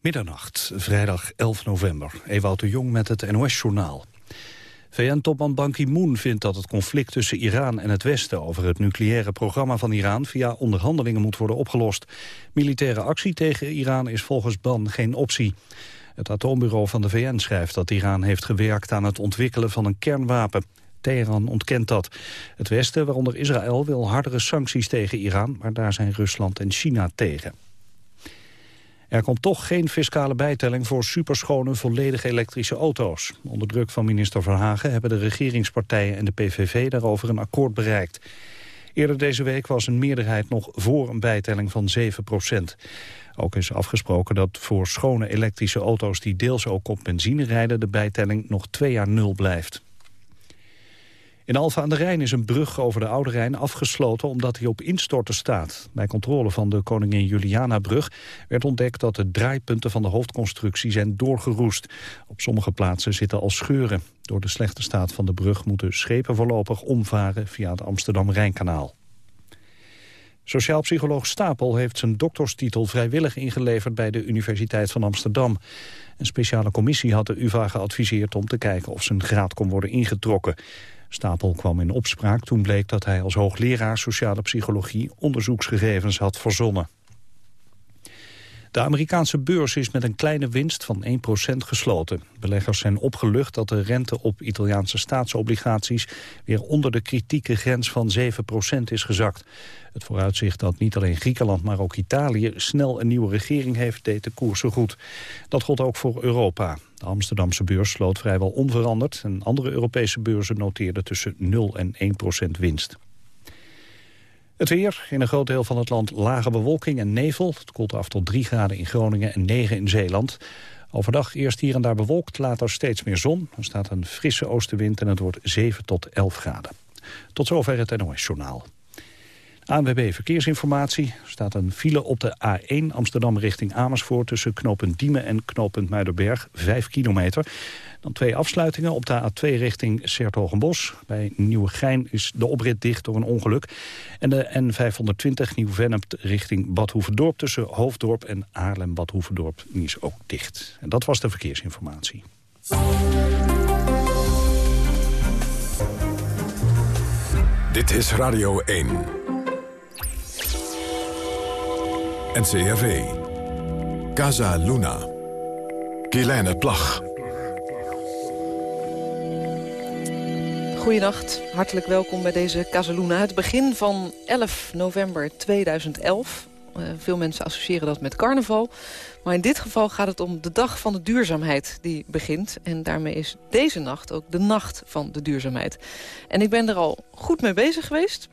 Middernacht, vrijdag 11 november. Ewout de Jong met het NOS-journaal. VN-topman Ban Ki-moon vindt dat het conflict tussen Iran en het Westen... over het nucleaire programma van Iran via onderhandelingen moet worden opgelost. Militaire actie tegen Iran is volgens Ban geen optie. Het atoombureau van de VN schrijft dat Iran heeft gewerkt aan het ontwikkelen van een kernwapen. Teheran ontkent dat. Het Westen, waaronder Israël, wil hardere sancties tegen Iran... maar daar zijn Rusland en China tegen. Er komt toch geen fiscale bijtelling voor superschone volledig elektrische auto's. Onder druk van minister Verhagen hebben de regeringspartijen en de PVV daarover een akkoord bereikt. Eerder deze week was een meerderheid nog voor een bijtelling van 7 procent. Ook is afgesproken dat voor schone elektrische auto's die deels ook op benzine rijden... de bijtelling nog twee jaar nul blijft. In Alfa aan de Rijn is een brug over de Oude Rijn afgesloten omdat hij op instorten staat. Bij controle van de Koningin Juliana-brug werd ontdekt dat de draaipunten van de hoofdconstructie zijn doorgeroest. Op sommige plaatsen zitten al scheuren. Door de slechte staat van de brug moeten schepen voorlopig omvaren via het Amsterdam-Rijnkanaal. Sociaal psycholoog Stapel heeft zijn dokterstitel vrijwillig ingeleverd bij de Universiteit van Amsterdam. Een speciale commissie had de UvA geadviseerd om te kijken of zijn graad kon worden ingetrokken. Stapel kwam in opspraak toen bleek dat hij als hoogleraar sociale psychologie onderzoeksgegevens had verzonnen. De Amerikaanse beurs is met een kleine winst van 1% gesloten. Beleggers zijn opgelucht dat de rente op Italiaanse staatsobligaties... weer onder de kritieke grens van 7% is gezakt. Het vooruitzicht dat niet alleen Griekenland, maar ook Italië... snel een nieuwe regering heeft, deed de koersen goed. Dat gold ook voor Europa. De Amsterdamse beurs sloot vrijwel onveranderd... en andere Europese beurzen noteerden tussen 0 en 1% winst. Het weer, in een groot deel van het land lage bewolking en nevel. Het koelt af tot 3 graden in Groningen en 9 in Zeeland. Overdag eerst hier en daar bewolkt, later steeds meer zon. Er staat een frisse oostenwind en het wordt 7 tot 11 graden. Tot zover het NOS-journaal. ANWB Verkeersinformatie. Er staat een file op de A1 Amsterdam richting Amersfoort... tussen knooppunt Diemen en knooppunt Muiderberg, 5 kilometer. Dan twee afsluitingen op de A2 richting Sertogenbos. Bij Nieuwegein is de oprit dicht door een ongeluk. En de N520 Nieuw-Vennep richting Bad Hoeverdorp... tussen Hoofddorp en Haarlem-Bad Hoeverdorp is ook dicht. En dat was de verkeersinformatie. Dit is Radio 1. NCRV. Casa Luna. Kielijne Plag. Goedenacht, hartelijk welkom bij deze Casaluna. Het begin van 11 november 2011. Uh, eh, veel mensen associëren dat met carnaval. Maar in dit geval gaat het om de dag van de duurzaamheid die begint. En daarmee is deze nacht ook de nacht van de duurzaamheid. En ik ben er al goed mee bezig geweest.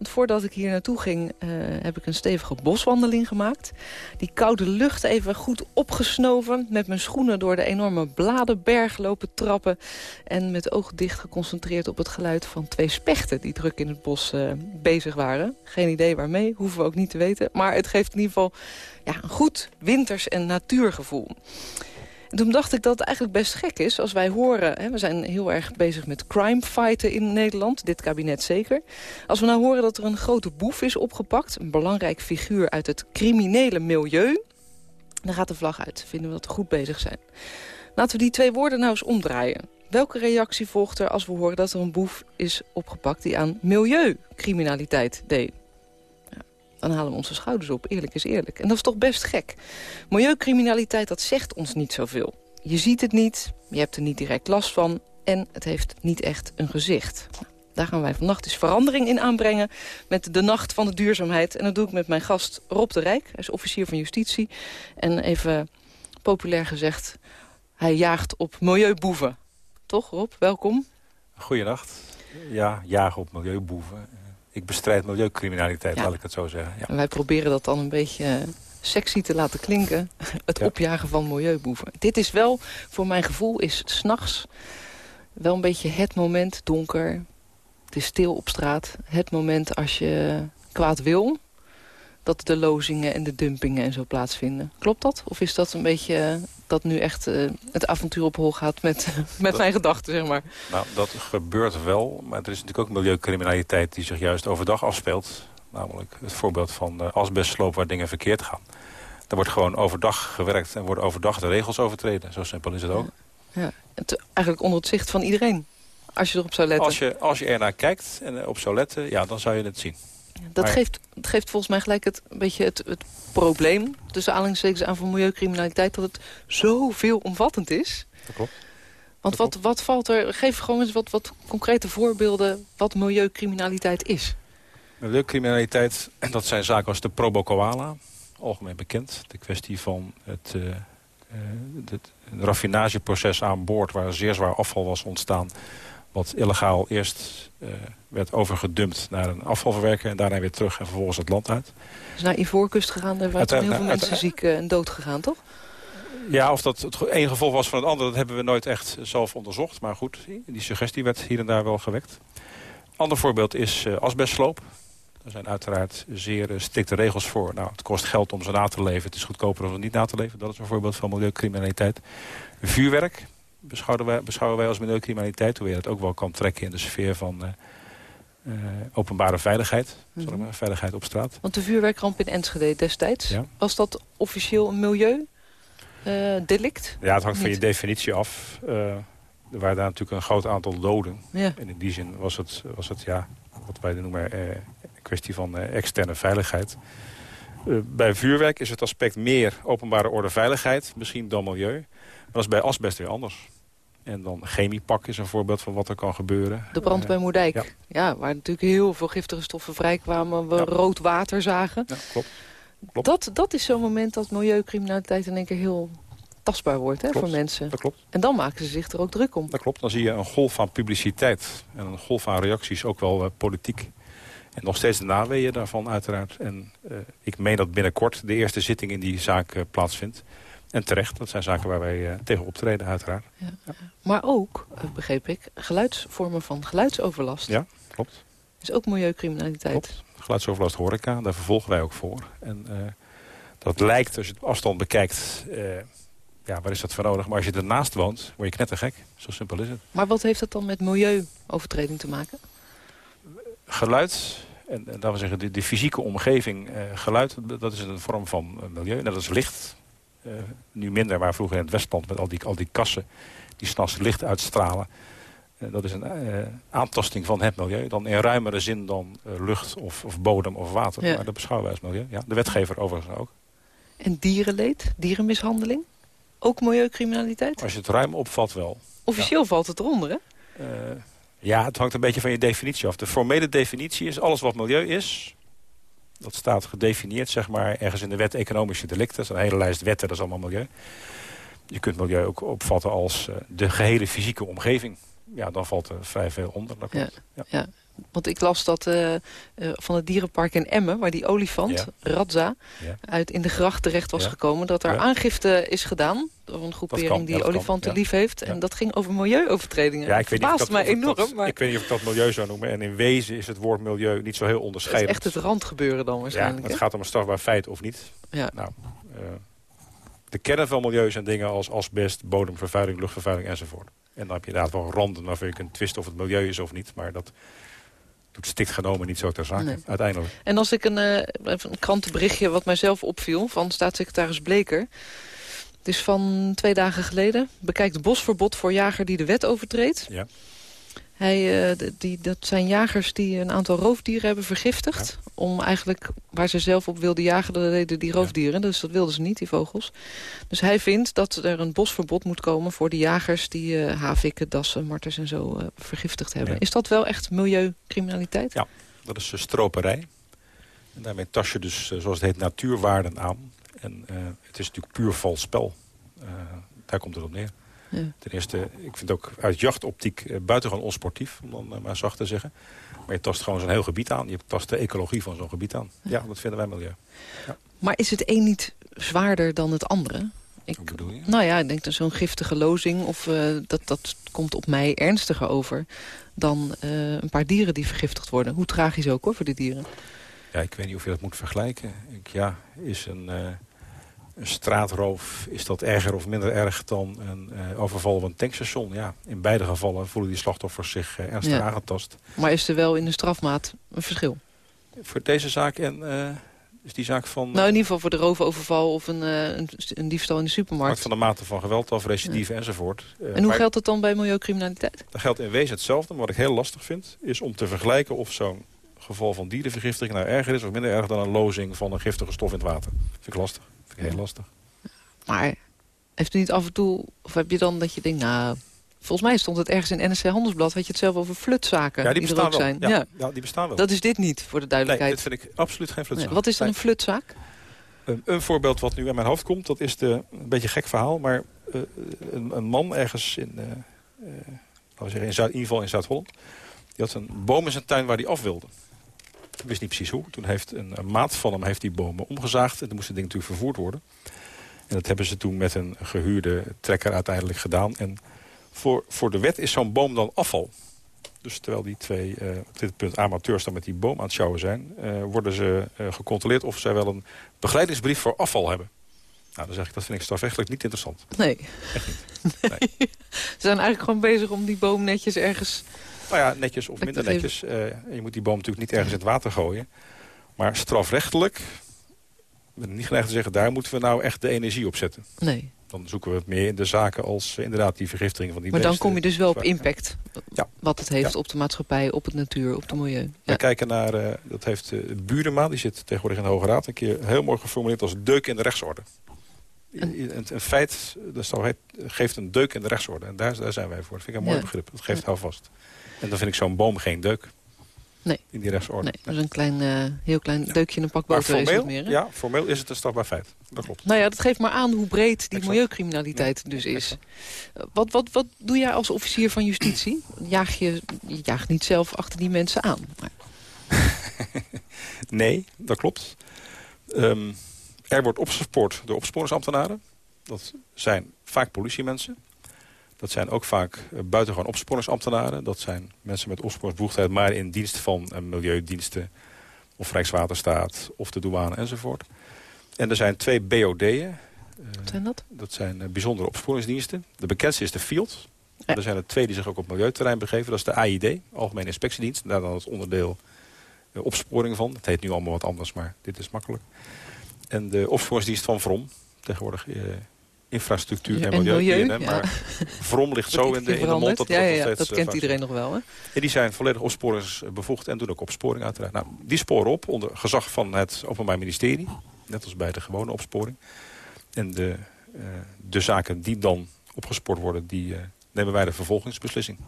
Voordat ik hier naartoe ging, uh, heb ik een stevige boswandeling gemaakt. Die koude lucht even goed opgesnoven. Met mijn schoenen door de enorme bladenberg lopen trappen. En met ogen dicht geconcentreerd op het geluid van twee spechten... die druk in het bos uh, bezig waren. Geen idee waarmee, hoeven we ook niet te weten. Maar het geeft in ieder geval ja, een goed winters- en natuurgevoel. En toen dacht ik dat het eigenlijk best gek is als wij horen... Hè, we zijn heel erg bezig met crime fighten in Nederland, dit kabinet zeker. Als we nou horen dat er een grote boef is opgepakt... een belangrijk figuur uit het criminele milieu... dan gaat de vlag uit, vinden we dat we goed bezig zijn. Laten we die twee woorden nou eens omdraaien. Welke reactie volgt er als we horen dat er een boef is opgepakt... die aan milieucriminaliteit deed? Dan halen we onze schouders op. Eerlijk is eerlijk. En dat is toch best gek. Milieucriminaliteit, dat zegt ons niet zoveel. Je ziet het niet, je hebt er niet direct last van... en het heeft niet echt een gezicht. Daar gaan wij vannacht dus verandering in aanbrengen... met de Nacht van de Duurzaamheid. En dat doe ik met mijn gast Rob de Rijk. Hij is officier van justitie. En even populair gezegd, hij jaagt op milieuboeven. Toch, Rob? Welkom. Goeienacht. Ja, jagen op milieuboeven ik bestrijd milieucriminaliteit, laat ik het zo zeggen. Ja. En wij proberen dat dan een beetje eh, sexy te laten klinken. Het opjagen van milieuboeven. Dit is wel, voor mijn gevoel, is s'nachts wel een beetje het moment donker. Het is stil op straat. Het moment als je kwaad wil dat de lozingen en de dumpingen en zo plaatsvinden. Klopt dat? Of is dat een beetje eh, dat nu echt uh, het avontuur op hol gaat met, met mijn gedachten, zeg maar? Nou, dat gebeurt wel. Maar er is natuurlijk ook milieucriminaliteit die zich juist overdag afspeelt. Namelijk het voorbeeld van uh, asbestsloop waar dingen verkeerd gaan. Er wordt gewoon overdag gewerkt en worden overdag de regels overtreden. Zo simpel is het ook. Ja. Het, eigenlijk onder het zicht van iedereen, als je erop zou letten. Als je, als je ernaar kijkt en op zou letten, ja, dan zou je het zien. Dat geeft, het geeft volgens mij gelijk het, een beetje het, het probleem... tussen aanhalingstekens aan van milieucriminaliteit... dat het zoveel omvattend is. Dat klopt. Want wat, wat valt er... Geef gewoon eens wat, wat concrete voorbeelden wat milieucriminaliteit is. Milieucriminaliteit, en dat zijn zaken als de Probo Koala, algemeen bekend. De kwestie van het, uh, het raffinageproces aan boord... waar zeer zwaar afval was ontstaan... wat illegaal eerst uh, werd overgedumpt naar een afvalverwerker... en daarna weer terug en vervolgens het land uit. Is naar Ivoorkust gegaan, daar waren heel veel mensen ziek en dood gegaan, toch? Ja, of dat het een gevolg was van het andere, dat hebben we nooit echt zelf onderzocht. Maar goed, die suggestie werd hier en daar wel gewekt. Ander voorbeeld is uh, asbestsloop. Er zijn uiteraard zeer strikte regels voor. Nou, het kost geld om ze na te leven. Het is goedkoper om ze niet na te leven. Dat is een voorbeeld van milieucriminaliteit. Vuurwerk beschouwen wij, beschouwen wij als milieucriminaliteit. Hoe je dat ook wel kan trekken in de sfeer van uh, openbare veiligheid. Mm -hmm. Veiligheid op straat. Want de vuurwerkramp in Enschede destijds, ja. was dat officieel een milieu? Uh, delict? Ja, het hangt van je definitie af. Uh, er waren daar natuurlijk een groot aantal doden. Ja. En in die zin was het, was het ja, wat wij noemen uh, een kwestie van externe veiligheid. bij vuurwerk is het aspect meer openbare orde veiligheid, misschien dan milieu. Dat is bij asbest weer anders. En dan chemiepak is een voorbeeld van wat er kan gebeuren. De brand bij Moerdijk. Ja. ja. waar natuurlijk heel veel giftige stoffen vrijkwamen. We ja. rood water zagen. Ja, klopt. Klopt. Dat, dat is zo'n moment dat milieucriminaliteit in één keer heel tastbaar wordt hè, klopt, voor mensen. Dat klopt. En dan maken ze zich er ook druk om. Dat klopt. Dan zie je een golf van publiciteit en een golf aan reacties, ook wel uh, politiek. En nog steeds de naweeën daarvan uiteraard. En uh, ik meen dat binnenkort de eerste zitting in die zaak uh, plaatsvindt. En terecht, dat zijn zaken waar wij tegen optreden uiteraard. Ja. Ja. Maar ook, begreep ik, geluidsvormen van geluidsoverlast. Ja, klopt. Is ook milieucriminaliteit. Klopt geluidsoverlast horeca. Daar vervolgen wij ook voor. En uh, dat lijkt, als je het afstand bekijkt... Uh, ja, waar is dat voor nodig? Maar als je ernaast woont, word je knettergek. Zo simpel is het. Maar wat heeft dat dan met milieuovertreding te maken? Geluid, en, en dat we zeggen, de, de fysieke omgeving, uh, geluid... dat is een vorm van milieu. Net als licht. Nu minder, maar vroeger in het Westland... met al die, al die kassen die s'nachts licht uitstralen... Uh, dat is een uh, aantasting van het milieu. Dan in ruimere zin dan lucht of, of, bodem of water. Ja. Maar dat beschouwen wij als milieu. Ja, de wetgever overigens ook. En dierenleed, dierenmishandeling? Ook milieucriminaliteit? Als je het ruim opvat wel. Officieel ja. valt het eronder, hè? ja, het hangt een beetje van je definitie af. De formele definitie is alles wat milieu is... dat staat gedefinieerd, zeg maar, ergens in de wet economische delicten. Dat is een hele lijst wetten, dat is allemaal milieu. Je kunt milieu ook opvatten als de gehele fysieke omgeving ja, dan valt er vrij veel onder. Dat ja, ja. ja, want ik las dat uh, uh, van het dierenpark in Emmen... waar die olifant, ja. Radza, uit in de gracht terecht was gekomen... dat er aangifte is gedaan door een groepering kan, die olifanten lief heeft. En dat ging over milieuovertredingen. Ja, ik weet niet dat, mij enorm. Dat, maar... Ik weet niet of ik dat milieu zou noemen. En in wezen is het woord milieu niet zo heel onderscheidend. Het is echt het randgebeuren dan waarschijnlijk. Ja, het gaat om een strafbaar feit of niet. Ja. Nou, uh, de kern van milieu zijn dingen als asbest, bodemvervuiling, luchtvervuiling enzovoort. En dan heb je inderdaad wel randen waarvan je kunt twisten of het milieu is of niet. Maar dat doet stikt genomen niet zo ter zake, nee. uiteindelijk. En als ik een, uh, een krantenberichtje wat mijzelf opviel van staatssecretaris Bleker... Het is van twee dagen geleden. Bekijkt bosverbod voor jager die de wet overtreedt. Ja. Hij, uh, die, dat zijn jagers die een aantal roofdieren hebben vergiftigd. Ja. Om eigenlijk, waar ze zelf op wilden jagen, dat deden die roofdieren. Dus dat wilden ze niet, die vogels. Dus hij vindt dat er een bosverbod moet komen voor de jagers... die uh, havikken, dassen, marters en zo uh, vergiftigd hebben. Ja. Is dat wel echt milieucriminaliteit? Ja, dat is stroperij. En daarmee tas je dus, zoals het heet, natuurwaarden aan. En het is natuurlijk puur vals spel. daar komt het op neer. Ja. Ten eerste, ik vind het ook uit jachtoptiek uh, buitengewoon onsportief, om dan uh, maar zacht te zeggen. Maar je tast gewoon zo'n heel gebied aan. Je tast de ecologie van zo'n gebied aan. Ja. ja. dat vinden wij milieu. Ja. Maar is het een niet zwaarder dan het andere? Ik, bedoel je? Nou ja, ik denk dat zo'n giftige lozing, of, uh, dat, dat komt op mij ernstiger over... dan een paar dieren die vergiftigd worden. Hoe tragisch ook hoor, voor de dieren. Ja, ik weet niet of je dat moet vergelijken. Ik, ja, is een een straatroof, is dat erger of minder erg dan een uh, overval van een tankstation? Ja, in beide gevallen voelen die slachtoffers zich uh, ernstig ja. aangetast. Maar is er wel in de strafmaat een verschil? Voor deze zaak en uh, Is die zaak van... Nou, in ieder geval voor de roofoverval of een, een, een, diefstal in de supermarkt. van de mate van geweld of recidive enzovoort. En hoe geldt dat dan bij milieucriminaliteit? Dat geldt in wezen hetzelfde. Maar wat ik heel lastig vind, is om te vergelijken of zo'n geval van dierenvergiftiging nou erger is of minder erg dan een lozing van een giftige stof in het water. Vind ik lastig. Heel lastig. Maar heeft u niet af en toe, of heb je dan dat je denkt, nou, volgens mij stond het ergens in NSC Handelsblad, had je het zelf over flutzaken ja, die, die bestaan ook zijn. Ja, ja. die bestaan wel. Dat is dit niet, voor de duidelijkheid. Nee, dit vind ik absoluut geen flutzaak. Nee, wat is dan een flutzaak? Een, een, voorbeeld wat nu in mijn hoofd komt, dat is de, een beetje een gek verhaal, maar uh, een, een, man ergens in, uh, uh, laten we zeggen in, Zuid, in ieder geval in Zuid-Holland, die had een boom in zijn tuin waar hij af wilde. Ik wist niet precies hoe. Toen heeft een, een, maat van hem heeft die bomen omgezaagd. En toen moest het ding natuurlijk vervoerd worden. En dat hebben ze toen met een gehuurde trekker uiteindelijk gedaan. En voor, voor de wet is zo'n boom dan afval. Dus terwijl die twee uh, op dit punt amateurs dan met die boom aan het sjouwen zijn... Uh, worden ze uh, gecontroleerd of zij wel een begeleidingsbrief voor afval hebben. Nou, dan zeg ik, dat vind ik strafrechtelijk niet interessant. Nee. Echt niet. Nee. ze zijn eigenlijk gewoon bezig om die boom netjes ergens... Nou ja, netjes of minder netjes. je moet die boom natuurlijk niet ergens in het water gooien. Maar strafrechtelijk, ik ben niet geneigd te zeggen... daar moeten we nou echt de energie op zetten. Nee. Dan zoeken we het meer in de zaken als inderdaad die vergiftiging van die Maar dan kom je dus wel op impact. Ja. Wat het heeft Ja. op de maatschappij, op het natuur, op het milieu. We Ja. kijken naar, eh, dat heeft Burema, die zit tegenwoordig in de Hoge Raad... een keer heel mooi geformuleerd als deuk in de rechtsorde. Een, een, een feit dat geeft een deuk in de rechtsorde. En daar, daar zijn wij voor. Dat vind ik een mooi Ja. begrip. Dat geeft houvast. En dan vind ik zo'n boom geen deuk. Nee. In die rechtsorde. Nee, dat is een klein, eh, heel klein deukje in een pak boter formeel, meer. hè? ja, formeel is het een strafbaar feit. Dat klopt. Nou ja, dat geeft maar aan hoe breed die Exact. milieucriminaliteit Ja, dus is. exact. Uh, Wat, wat, wat doe jij als officier van justitie? Jaag je, je jaagt niet zelf achter die mensen aan. Maar, Nee, dat klopt. Ehm, er wordt opgespoord door opsporingsambtenaren. Dat zijn vaak politiemensen. Dat zijn ook vaak eh, buitengewoon opsporingsambtenaren. Dat zijn mensen met opsporingsbevoegdheid... maar in dienst van eh, milieudiensten of Rijkswaterstaat of de douane enzovoort. En er zijn twee BOD'en. wat zijn dat? Dat zijn eh, bijzondere opsporingsdiensten. De bekendste is de FIELD. Ja. Er zijn er twee die zich ook op milieuterrein begeven. Dat is de AID, Algemene Inspectiedienst. Daar dan het onderdeel eh, opsporing van. Het heet nu allemaal wat anders, maar dit is makkelijk. En de opsporingsdienst van VROM. Tegenwoordig eh, infrastructuur en en milieu. Maar VROM ligt zo in de, in de mond. Dat, ja, ja, dat eh, kent vaak iedereen nog wel. Hè? en die zijn volledig opsporingsbevoegd en doen ook opsporing uiteraard. Nou, die sporen op onder gezag van het Openbaar Ministerie. Net als bij de gewone opsporing. En de, eh, de zaken die dan opgespoord worden, die eh, nemen wij de vervolgingsbeslissing.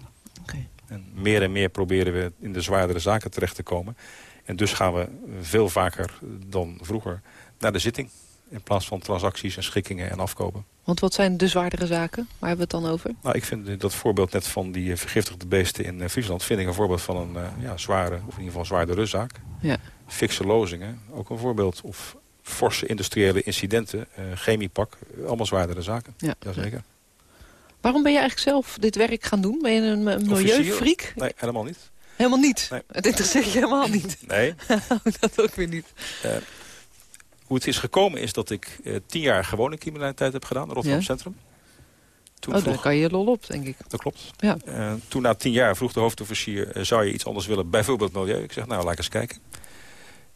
Oké. En meer en meer proberen we in de zwaardere zaken terecht te komen. En dus gaan we veel vaker dan vroeger naar de zitting. In plaats van transacties en schikkingen en afkopen. Want wat zijn de zwaardere zaken? Waar hebben we het dan over? Nou, ik vind dat voorbeeld net van die eh, vergiftigde beesten in eh, Friesland... vind ik een voorbeeld van een eh, ja, zware, of in ieder geval zwaardere zaak. Ja. Fikse lozingen, ook een voorbeeld. Of forse industriële incidenten, eh, chemiepak, allemaal zwaardere zaken. Ja. Jazeker. Waarom ben je eigenlijk zelf dit werk gaan doen? Ben je een, een milieufreak? Nee, helemaal niet. Helemaal niet. Nee. Het interesseert je helemaal niet. Nee. dat ook weer niet. Hoe het is gekomen is dat ik eh, tien jaar gewone criminaliteit heb gedaan Rotterdam Ja. Centrum. Toen Oh, vroeg- daar kan je lol op, denk ik. Dat klopt. Ja. Eh, toen na tien jaar vroeg de hoofdofficier... eh, zou je iets anders willen, bijvoorbeeld milieu? Ik zeg, nou, laat eens kijken.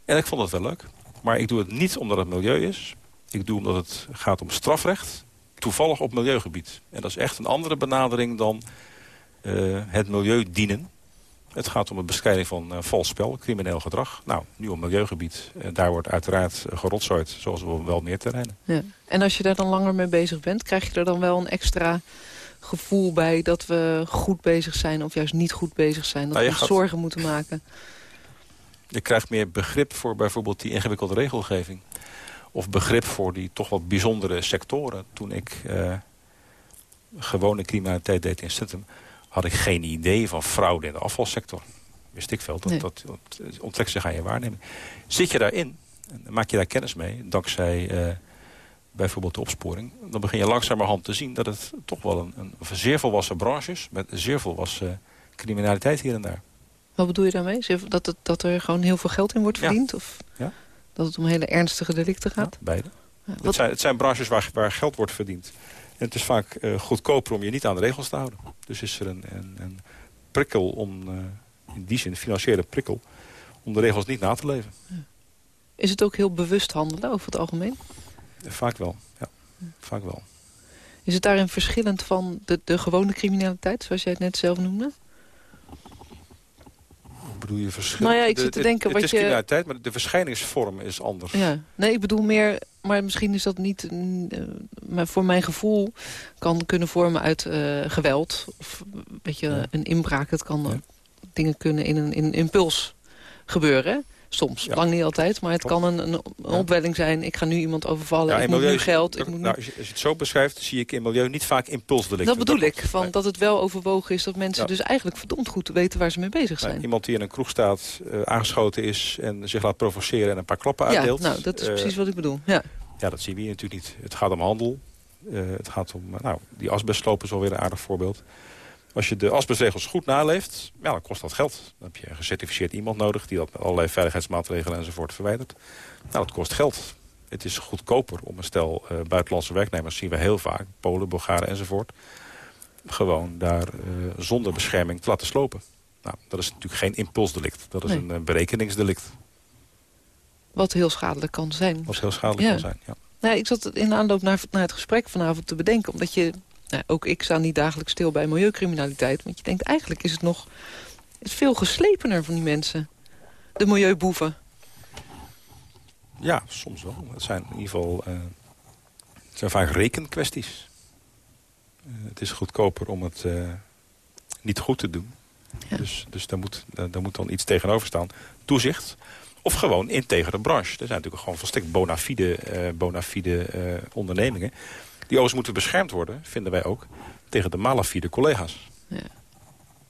En ik vond het wel leuk. Maar ik doe het niet omdat het milieu is. Ik doe omdat het gaat om strafrecht. Toevallig op milieugebied. En dat is echt een andere benadering dan het milieu dienen. Het gaat om de bestrijding van eh, vals spel, crimineel gedrag. Nou, nu op milieugebied. Eh, daar wordt uiteraard uh, gerotzooid, zoals op wel meer terreinen. Ja. En als je daar dan langer mee bezig bent... krijg je er dan wel een extra gevoel bij... dat we goed bezig zijn of juist niet goed bezig zijn? Dat Nou, we gaat- zorgen moeten maken? Je krijgt meer begrip voor bijvoorbeeld die ingewikkelde regelgeving. Of begrip voor die toch wat bijzondere sectoren. Toen ik eh, gewone criminaliteit deed in Centrum... had ik geen idee van fraude in de afvalsector. Wist ik veel. Dat, Nee. dat, dat onttrekt zich aan je waarneming. Zit je daarin, en maak je daar kennis mee... dankzij eh, bijvoorbeeld de opsporing... dan begin je langzamerhand te zien dat het toch wel een, een zeer volwassen branche is... met zeer volwassen criminaliteit hier en daar. Wat bedoel je daarmee? Dat, het, dat er gewoon heel veel geld in wordt Ja. verdiend? Of Ja. dat het om hele ernstige delicten gaat? Ja, beide. Het zijn, het zijn branches waar, waar geld wordt verdiend. En het is vaak eh, goedkoper om je niet aan de regels te houden. Dus is er een, een, een prikkel om, eh, in die zin, een financiële prikkel... om de regels niet na te leven. Is het ook heel bewust handelen over het algemeen? Vaak wel, ja. Vaak wel. Is het daarin verschillend van de, de gewone criminaliteit, zoals jij het net zelf noemde? Bedoel je verschil? Nou ja, ik zit te De- denken het, het is criminaliteit, maar de verschijningsvorm is anders. Ja, nee, ik bedoel meer... Maar misschien is dat niet... mm, eh, maar voor mijn gevoel kan kunnen vormen uit eh, geweld. Of weet je, een inbraak. Het kan dingen kunnen in een, in een impuls gebeuren. Soms, Ja. lang niet altijd. Maar het kan een, een, Ja. opwelling zijn. Ik ga nu iemand overvallen. Ja, ik moet milieu nu geld. Ik moet nou, als, je, het zo beschrijft, zie ik in milieu niet vaak impulsdelicten. Dat bedoel ik. Van, Nee. Dat het wel overwogen is dat mensen Ja. dus eigenlijk verdomd goed weten waar ze mee bezig Nee, zijn. iemand die in een kroeg staat, eh, aangeschoten is en zich laat provoceren en een paar klappen ja, uitdeelt. nou, dat is eh, precies wat ik bedoel. Ja. Ja, dat zien we hier natuurlijk niet. Het gaat om handel. Eh, het gaat om, nou, die asbestloop is alweer een aardig voorbeeld. Als je de asbestregels goed naleeft, ja, dan kost dat geld. Dan heb je een gecertificeerd iemand nodig... die dat met allerlei veiligheidsmaatregelen enzovoort verwijdert. Nou, dat kost geld. Het is goedkoper om een stel eh, buitenlandse werknemers... zien we heel vaak, Polen, Bulgaren enzovoort... gewoon daar eh, zonder bescherming te laten slopen. Nou, dat is natuurlijk geen impulsdelict. Dat is Nee. een eh, berekeningsdelict. Wat heel schadelijk kan zijn. Wat heel schadelijk Ja. kan zijn. Ja. Nee, ik zat in aanloop naar, naar het gesprek vanavond te bedenken. Omdat je, nou, ook ik sta niet dagelijks stil bij milieucriminaliteit. Want je denkt, eigenlijk is het nog is veel geslepener van die mensen. De milieuboeven. Ja, soms wel. Het zijn in ieder geval eh, het zijn vaak rekenkwesties. Eh, het is goedkoper om het eh, niet goed te doen. Ja. Dus, dus daar, moet, daar, moet dan iets tegenover staan. Toezicht. Of gewoon integere branche. Er zijn natuurlijk gewoon volstrekt bona fide, bona fide ondernemingen. Die overigens moeten beschermd worden, vinden wij ook, tegen de malafide collega's.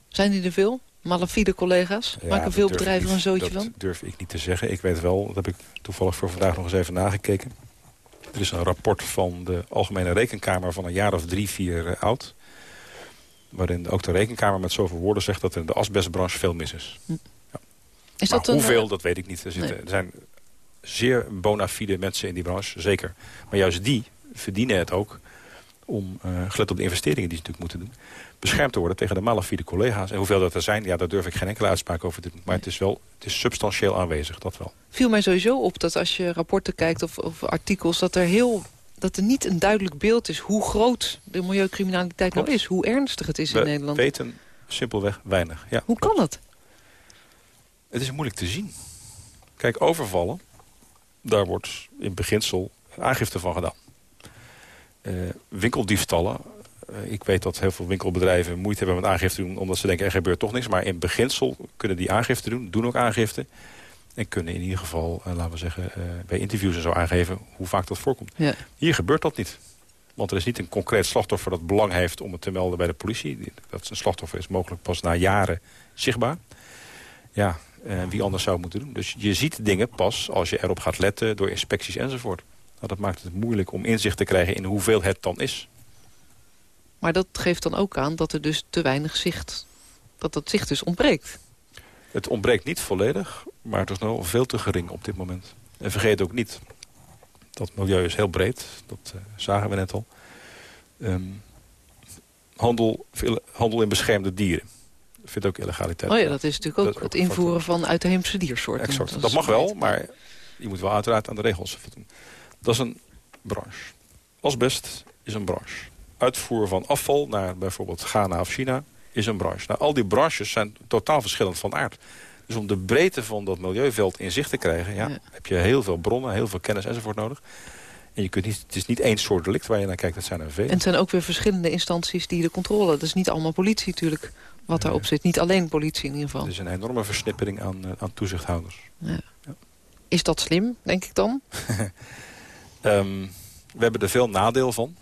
Zijn die er veel? Malafide collega's? Ja, Maken dat veel bedrijven een zootje dat van? durf ik niet te zeggen. Ik weet wel, dat heb ik toevallig voor vandaag nog eens even nagekeken. Er is een rapport van de Algemene Rekenkamer van een jaar of drie, vier eh, oud. Waarin ook de Rekenkamer met zoveel woorden zegt dat er in de asbestbranche veel mis is. Is maar dat een, hoeveel, eh, dat weet ik niet. Er, zitten, nee. er zijn zeer bona fide mensen in die branche, zeker. Maar juist die verdienen het ook om, eh gelet op de investeringen die ze natuurlijk moeten doen... beschermd te worden tegen de malafide collega's. En hoeveel dat er zijn, ja, daar durf ik geen enkele uitspraak over te doen. Maar het is wel het is substantieel aanwezig, dat wel. viel mij sowieso op dat als je rapporten kijkt of, of artikels... Dat er, heel, dat er niet een duidelijk beeld is hoe groot de milieucriminaliteit nou is. Hoe ernstig het is in We Nederland. weten simpelweg weinig. Ja, Hoe kan dat? Het is moeilijk te zien. Kijk, overvallen, daar wordt in beginsel aangifte van gedaan. Eh, winkeldiefstallen. eh, ik weet dat heel veel winkelbedrijven moeite hebben met aangifte doen... omdat ze denken er gebeurt toch niks. Maar in beginsel kunnen die aangifte doen, doen ook aangifte... en kunnen in ieder geval, eh, laten we zeggen, bij interviews en zo aangeven... hoe vaak dat voorkomt. Ja. Hier gebeurt dat niet. Want er is niet een concreet slachtoffer dat belang heeft om het te melden bij de politie. Dat een slachtoffer is mogelijk pas na jaren zichtbaar. Ja, eh, wie anders zou het moeten doen. Dus je ziet dingen pas als je erop gaat letten door inspecties enzovoort. Nou, dat maakt het moeilijk om inzicht te krijgen in hoeveel het dan is. Maar dat geeft dan ook aan dat er dus te weinig zicht... dat dat zicht dus ontbreekt. Het ontbreekt niet volledig, maar het is nog veel te gering op dit moment. En vergeet ook niet, dat milieu is heel breed. Dat eh, zagen we net al. Ehm, handel, handel in beschermde dieren. Vindt ook illegaliteit. Oh ja, dat is natuurlijk ook Dat is ook het invoeren van uitheemse diersoorten. Exact. Dat Dat mag wel, maar je moet wel uiteraard aan de regels voldoen. Dat is een branche. Asbest is een branche. Uitvoer van afval naar bijvoorbeeld Ghana of China is een branche. Nou, al die branches zijn totaal verschillend van aard. Dus om de breedte van dat milieuveld in zicht te krijgen... Ja, Ja. heb je heel veel bronnen, heel veel kennis enzovoort nodig. En je kunt niet, het is niet één soort delict waar je naar kijkt, dat zijn er veel. En het zijn ook weer verschillende instanties die de controle... dat is niet allemaal politie natuurlijk wat daarop zit. Niet alleen politie in ieder geval. Er is een enorme versnippering aan, eh, aan toezichthouders. Is dat slim, denk ik dan? Ehm, we hebben er veel nadeel van.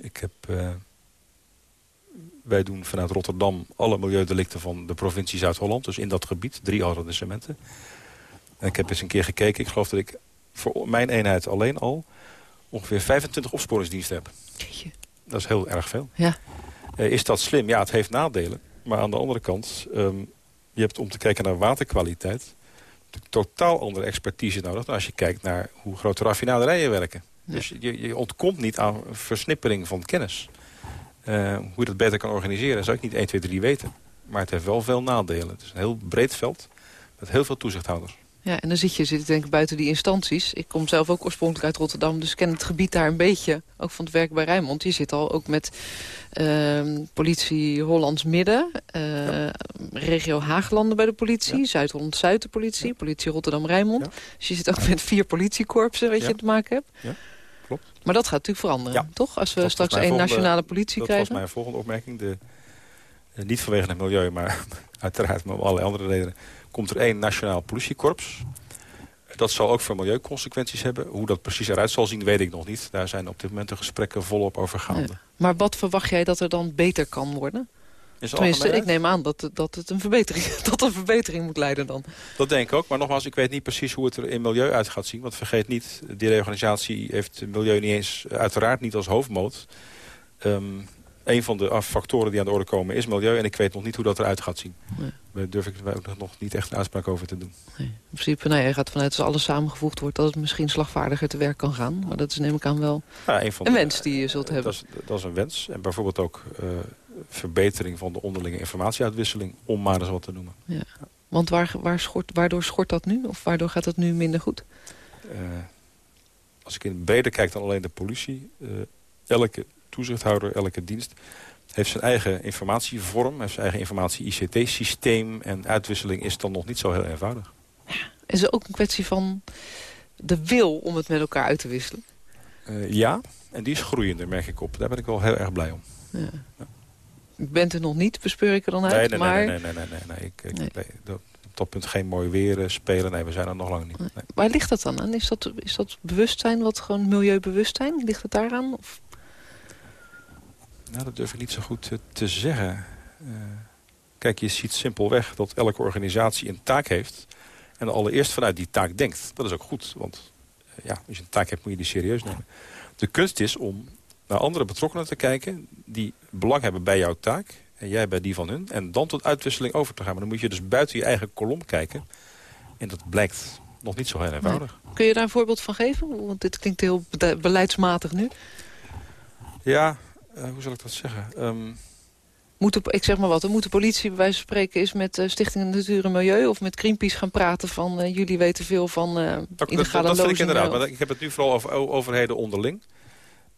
Ik heb, eh, wij doen vanuit Rotterdam alle milieudelicten van de provincie Zuid-Holland. Dus in dat gebied, drie arrondissementen. En ik heb eens een keer gekeken. Ik geloof dat ik voor mijn eenheid alleen al ongeveer 25 opsporingsdiensten heb. Jeetje. Dat is heel erg veel. Ja. Eh, is dat slim? Ja, het heeft nadelen. Maar aan de andere kant, ehm, je hebt om te kijken naar waterkwaliteit... totaal andere expertise nodig... dan als je kijkt naar hoe grote raffinaderijen werken. Ja. Dus je, je ontkomt niet aan versnippering van kennis. Eh, hoe je dat beter kan organiseren, zou ik niet 1, 2, 3 weten. Maar het heeft wel veel nadelen. Het is een heel breed veld met heel veel toezichthouders. Ja, en dan zit je, zit denk ik buiten die instanties. Ik kom zelf ook oorspronkelijk uit Rotterdam, dus ken het gebied daar een beetje. Ook van het werk bij Rijnmond. Je zit al ook met uh, politie Hollands Midden, uh, regio Haaglanden bij de politie, ja. Zuid-Holland-Zuid de politie, ja. politie Rotterdam-Rijnmond. Dus je zit ook met vier politiekorpsen wat je te maken hebt. Ja, klopt. Maar dat gaat natuurlijk veranderen, toch? Als we straks één nationale politie dat krijgen. Dat was mijn volgende opmerking. De, uh, niet vanwege het milieu, maar uiteraard om allerlei andere redenen komt er één nationaal politiekorps. Dat zal ook voor milieuconsequenties hebben. Hoe dat precies eruit zal zien, weet ik nog niet. Daar zijn op dit moment de gesprekken volop over gaande. Ja. Maar wat verwacht jij dat er dan beter kan worden? Tenminste, ik neem aan dat, dat het een verbetering, tot een verbetering moet leiden dan. Dat denk ik ook. Maar nogmaals, ik weet niet precies hoe het er in milieu uit gaat zien. Want vergeet niet, die reorganisatie heeft milieu niet eens, uiteraard niet als hoofdmoot. Um, een van de factoren die aan de orde komen is milieu. En ik weet nog niet hoe dat eruit gaat zien. Nee. Daar durf ik ook nog niet echt een uitspraak over te doen. Nee. In principe, nou, je gaat vanuit als alles samengevoegd wordt... dat het misschien slagvaardiger te werk kan gaan. Maar dat is neem ik aan wel een, van een de, wens die je zult uh, hebben. Dat is, dat is een wens. En bijvoorbeeld ook uh, verbetering van de onderlinge informatieuitwisseling... om maar eens wat te noemen. Ja. Want waar, waar schort, waardoor schort dat nu? Of waardoor gaat het nu minder goed? Uh, als ik in het breder kijk dan alleen de politie... elke toezichthouder, elke dienst heeft zijn eigen informatievorm, heeft zijn eigen informatie-ICT-systeem... en uitwisseling is dan nog niet zo heel eenvoudig. Ja, is het ook een kwestie van de wil om het met elkaar uit te wisselen? Uh, ja, en die is groeiender, merk ik op. Daar ben ik wel heel erg blij om. Ja. Ja. Ik ben er nog niet, bespeur ik er dan uit, nee, nee, maar... Nee, nee, nee, nee, nee, Ik, ik, nee. nee dat, op dat punt geen mooi weer uh, spelen. Nee, we zijn er nog lang niet. Nee. Waar ligt dat dan aan? Is dat, is dat bewustzijn, wat gewoon milieubewustzijn? Ligt het daaraan? Of... Nou, dat durf ik niet zo goed te, te zeggen. Uh, kijk, je ziet simpelweg dat elke organisatie een taak heeft... en allereerst vanuit die taak denkt. Dat is ook goed, want uh, ja, als je een taak hebt moet je die serieus nemen. De kunst is om naar andere betrokkenen te kijken... die belang hebben bij jouw taak en jij bij die van hun... en dan tot uitwisseling over te gaan. Maar dan moet je dus buiten je eigen kolom kijken. En dat blijkt nog niet zo heel eenvoudig. Nee. Kun je daar een voorbeeld van geven? Want dit klinkt heel beleidsmatig nu. Ja, uh, hoe zal ik dat zeggen? Um... Moet de, ik zeg maar wat, moet de politie bij wijze van spreken... eens met uh, Stichting Natuur en Milieu of met Greenpeace gaan praten... van uh, jullie weten veel van uh, dat, illegale dat, dat vind ik inderdaad, maar ik heb het nu vooral over overheden onderling.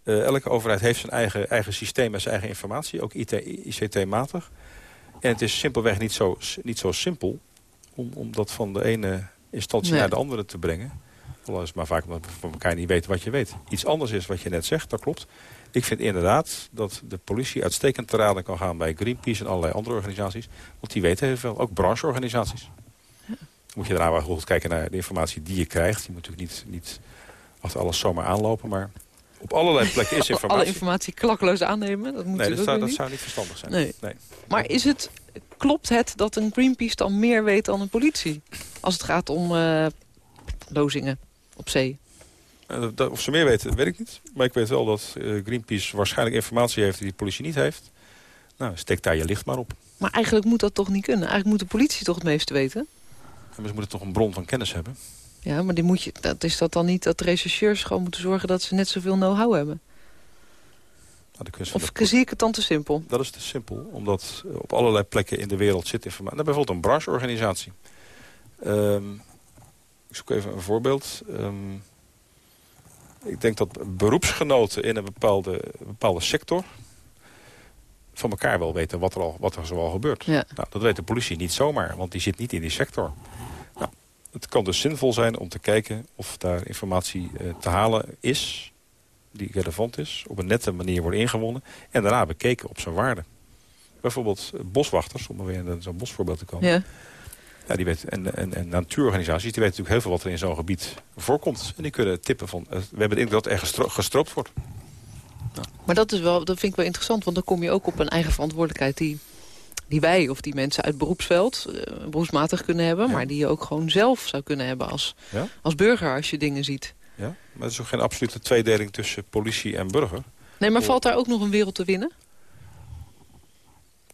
elke overheid heeft zijn eigen, eigen systeem en zijn eigen informatie, ook ICT-matig. En het is simpelweg niet zo, niet zo simpel om, om dat van de ene instantie nee. naar de andere te brengen. Is maar vaak omdat we van elkaar niet weten wat je weet. Iets anders is wat je net zegt, dat klopt. Ik vind inderdaad dat de politie uitstekend te raden kan gaan bij Greenpeace en allerlei andere organisaties. Want die weten heel veel, ook brancheorganisaties. Ja. Moet je daarna wel goed kijken naar de informatie die je krijgt. Je moet natuurlijk niet, niet achter alles zomaar aanlopen, maar op allerlei plekken is informatie. Alle informatie klakkeloos aannemen, dat moet nee, dat, zou, dat niet. zou niet verstandig zijn. Nee. nee. Maar is het, klopt het dat een Greenpeace dan meer weet dan een politie? Als het gaat om uh, lozingen op zee? Uh, of ze meer weten, weet ik niet. Maar ik weet wel dat uh, Greenpeace waarschijnlijk informatie heeft die de politie niet heeft. Nou, steek daar je licht maar op. Maar eigenlijk moet dat toch niet kunnen? Eigenlijk moet de politie toch het meeste weten? Ja, maar ze moeten toch een bron van kennis hebben? Ja, maar die moet je, dat is dat dan niet dat de rechercheurs gewoon moeten zorgen... dat ze net zoveel know-how hebben? Nou, of zie ik het dan te simpel? Dat is te simpel, omdat op allerlei plekken in de wereld zit informatie. Nou, bijvoorbeeld een brancheorganisatie. Um, ik zoek even een voorbeeld. Um, ik denk dat beroepsgenoten in een bepaalde, bepaalde sector... van elkaar wel weten wat er, al, wat er zoal gebeurt. Ja. Nou, dat weet de politie niet zomaar, want die zit niet in die sector. Nou, het kan dus zinvol zijn om te kijken of daar informatie uh, te halen is... die relevant is, op een nette manier worden ingewonnen... en daarna bekeken op zijn waarde. Bijvoorbeeld boswachters, om weer in zo'n bosvoorbeeld te komen... Ja. Ja, die weet, en, en, en natuurorganisaties die weten natuurlijk heel veel wat er in zo'n gebied voorkomt. En die kunnen tippen van, we hebben de indruk dat er gestro gestroopt wordt. Nou. Maar dat, is wel, dat vind ik wel interessant, want dan kom je ook op een eigen verantwoordelijkheid... die, die wij of die mensen uit beroepsveld uh, beroepsmatig kunnen hebben... Ja. maar die je ook gewoon zelf zou kunnen hebben als, ja? als burger als je dingen ziet. Ja, maar het is ook geen absolute tweedeling tussen politie en burger. Nee, maar valt daar ook nog een wereld te winnen?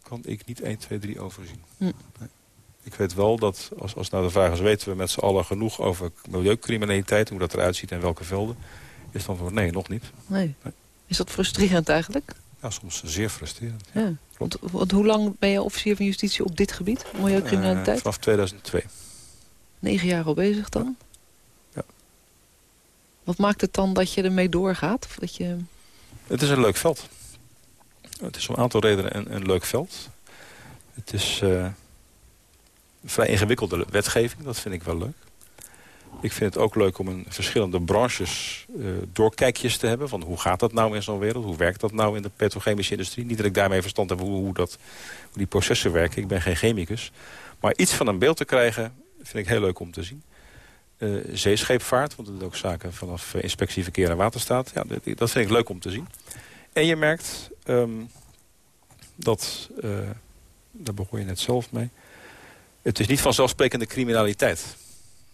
Kan ik niet 1, 2, 3 overzien. Hm. Nee. Ik weet wel dat, als, als nou de vraag is... weten we met z'n allen genoeg over milieucriminaliteit... hoe dat eruit ziet en welke velden... is dan voor nee, nog niet. Nee. nee. Is dat frustrerend eigenlijk? Ja, soms zeer frustrerend. Ja. ja. Want, want, hoe lang ben je officier van justitie op dit gebied? Milieucriminaliteit? Uh, vanaf 2002. Negen jaar al bezig dan? Ja. Wat maakt het dan dat je ermee doorgaat? Of dat je... Het is een leuk veld. Het is om een aantal redenen een, een leuk veld. Het is uh, vrij ingewikkelde wetgeving, dat vind ik wel leuk. Ik vind het ook leuk om in verschillende branches uh, doorkijkjes te hebben. Van hoe gaat dat nou in zo'n wereld? Hoe werkt dat nou in de petrochemische industrie? Niet dat ik daarmee verstand heb hoe, hoe, dat, hoe die processen werken. Ik ben geen chemicus. Maar iets van een beeld te krijgen vind ik heel leuk om te zien. Uh, zeescheepvaart, want dat is ook zaken vanaf inspectie verkeer en waterstaat. Ja, dat, vind ik leuk om te zien. En je merkt um, dat, daar begon je net zelf mee... het is niet vanzelfsprekende criminaliteit.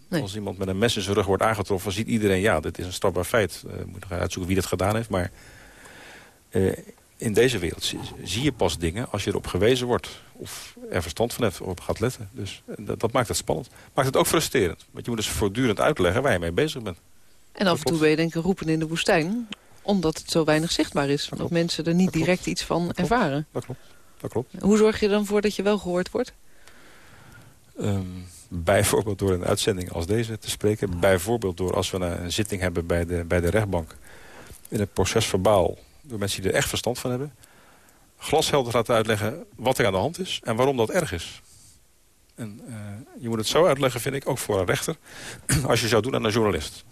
Nee. Als iemand met een mes in zijn rug wordt aangetroffen... ziet iedereen, ja, dit is een strafbaar feit. Uh, moet gaan uitzoeken wie dat gedaan heeft. Maar uh, in deze wereld zie, zie, je pas dingen als je erop gewezen wordt. Of er verstand van hebt, of op gaat letten. Dus dat, dat, maakt het spannend. Maakt het ook frustrerend. Want je moet dus voortdurend uitleggen waar je mee bezig bent. En af en toe ben je denk ik roepen in de woestijn omdat het zo weinig zichtbaar is. Dat, dat mensen er niet direct iets van ervaren. Dat klopt. dat klopt. Hoe zorg je dan voor dat je wel gehoord wordt? Um, bijvoorbeeld door een uitzending als deze te spreken. Bijvoorbeeld door als we een zitting hebben bij de, bij de rechtbank. In het proces verbaal. Door mensen die er echt verstand van hebben. Glashelder laten uitleggen wat er aan de hand is. En waarom dat erg is. En uh, je moet het zo uitleggen, vind ik, ook voor een rechter. als je zou doen aan een journalist.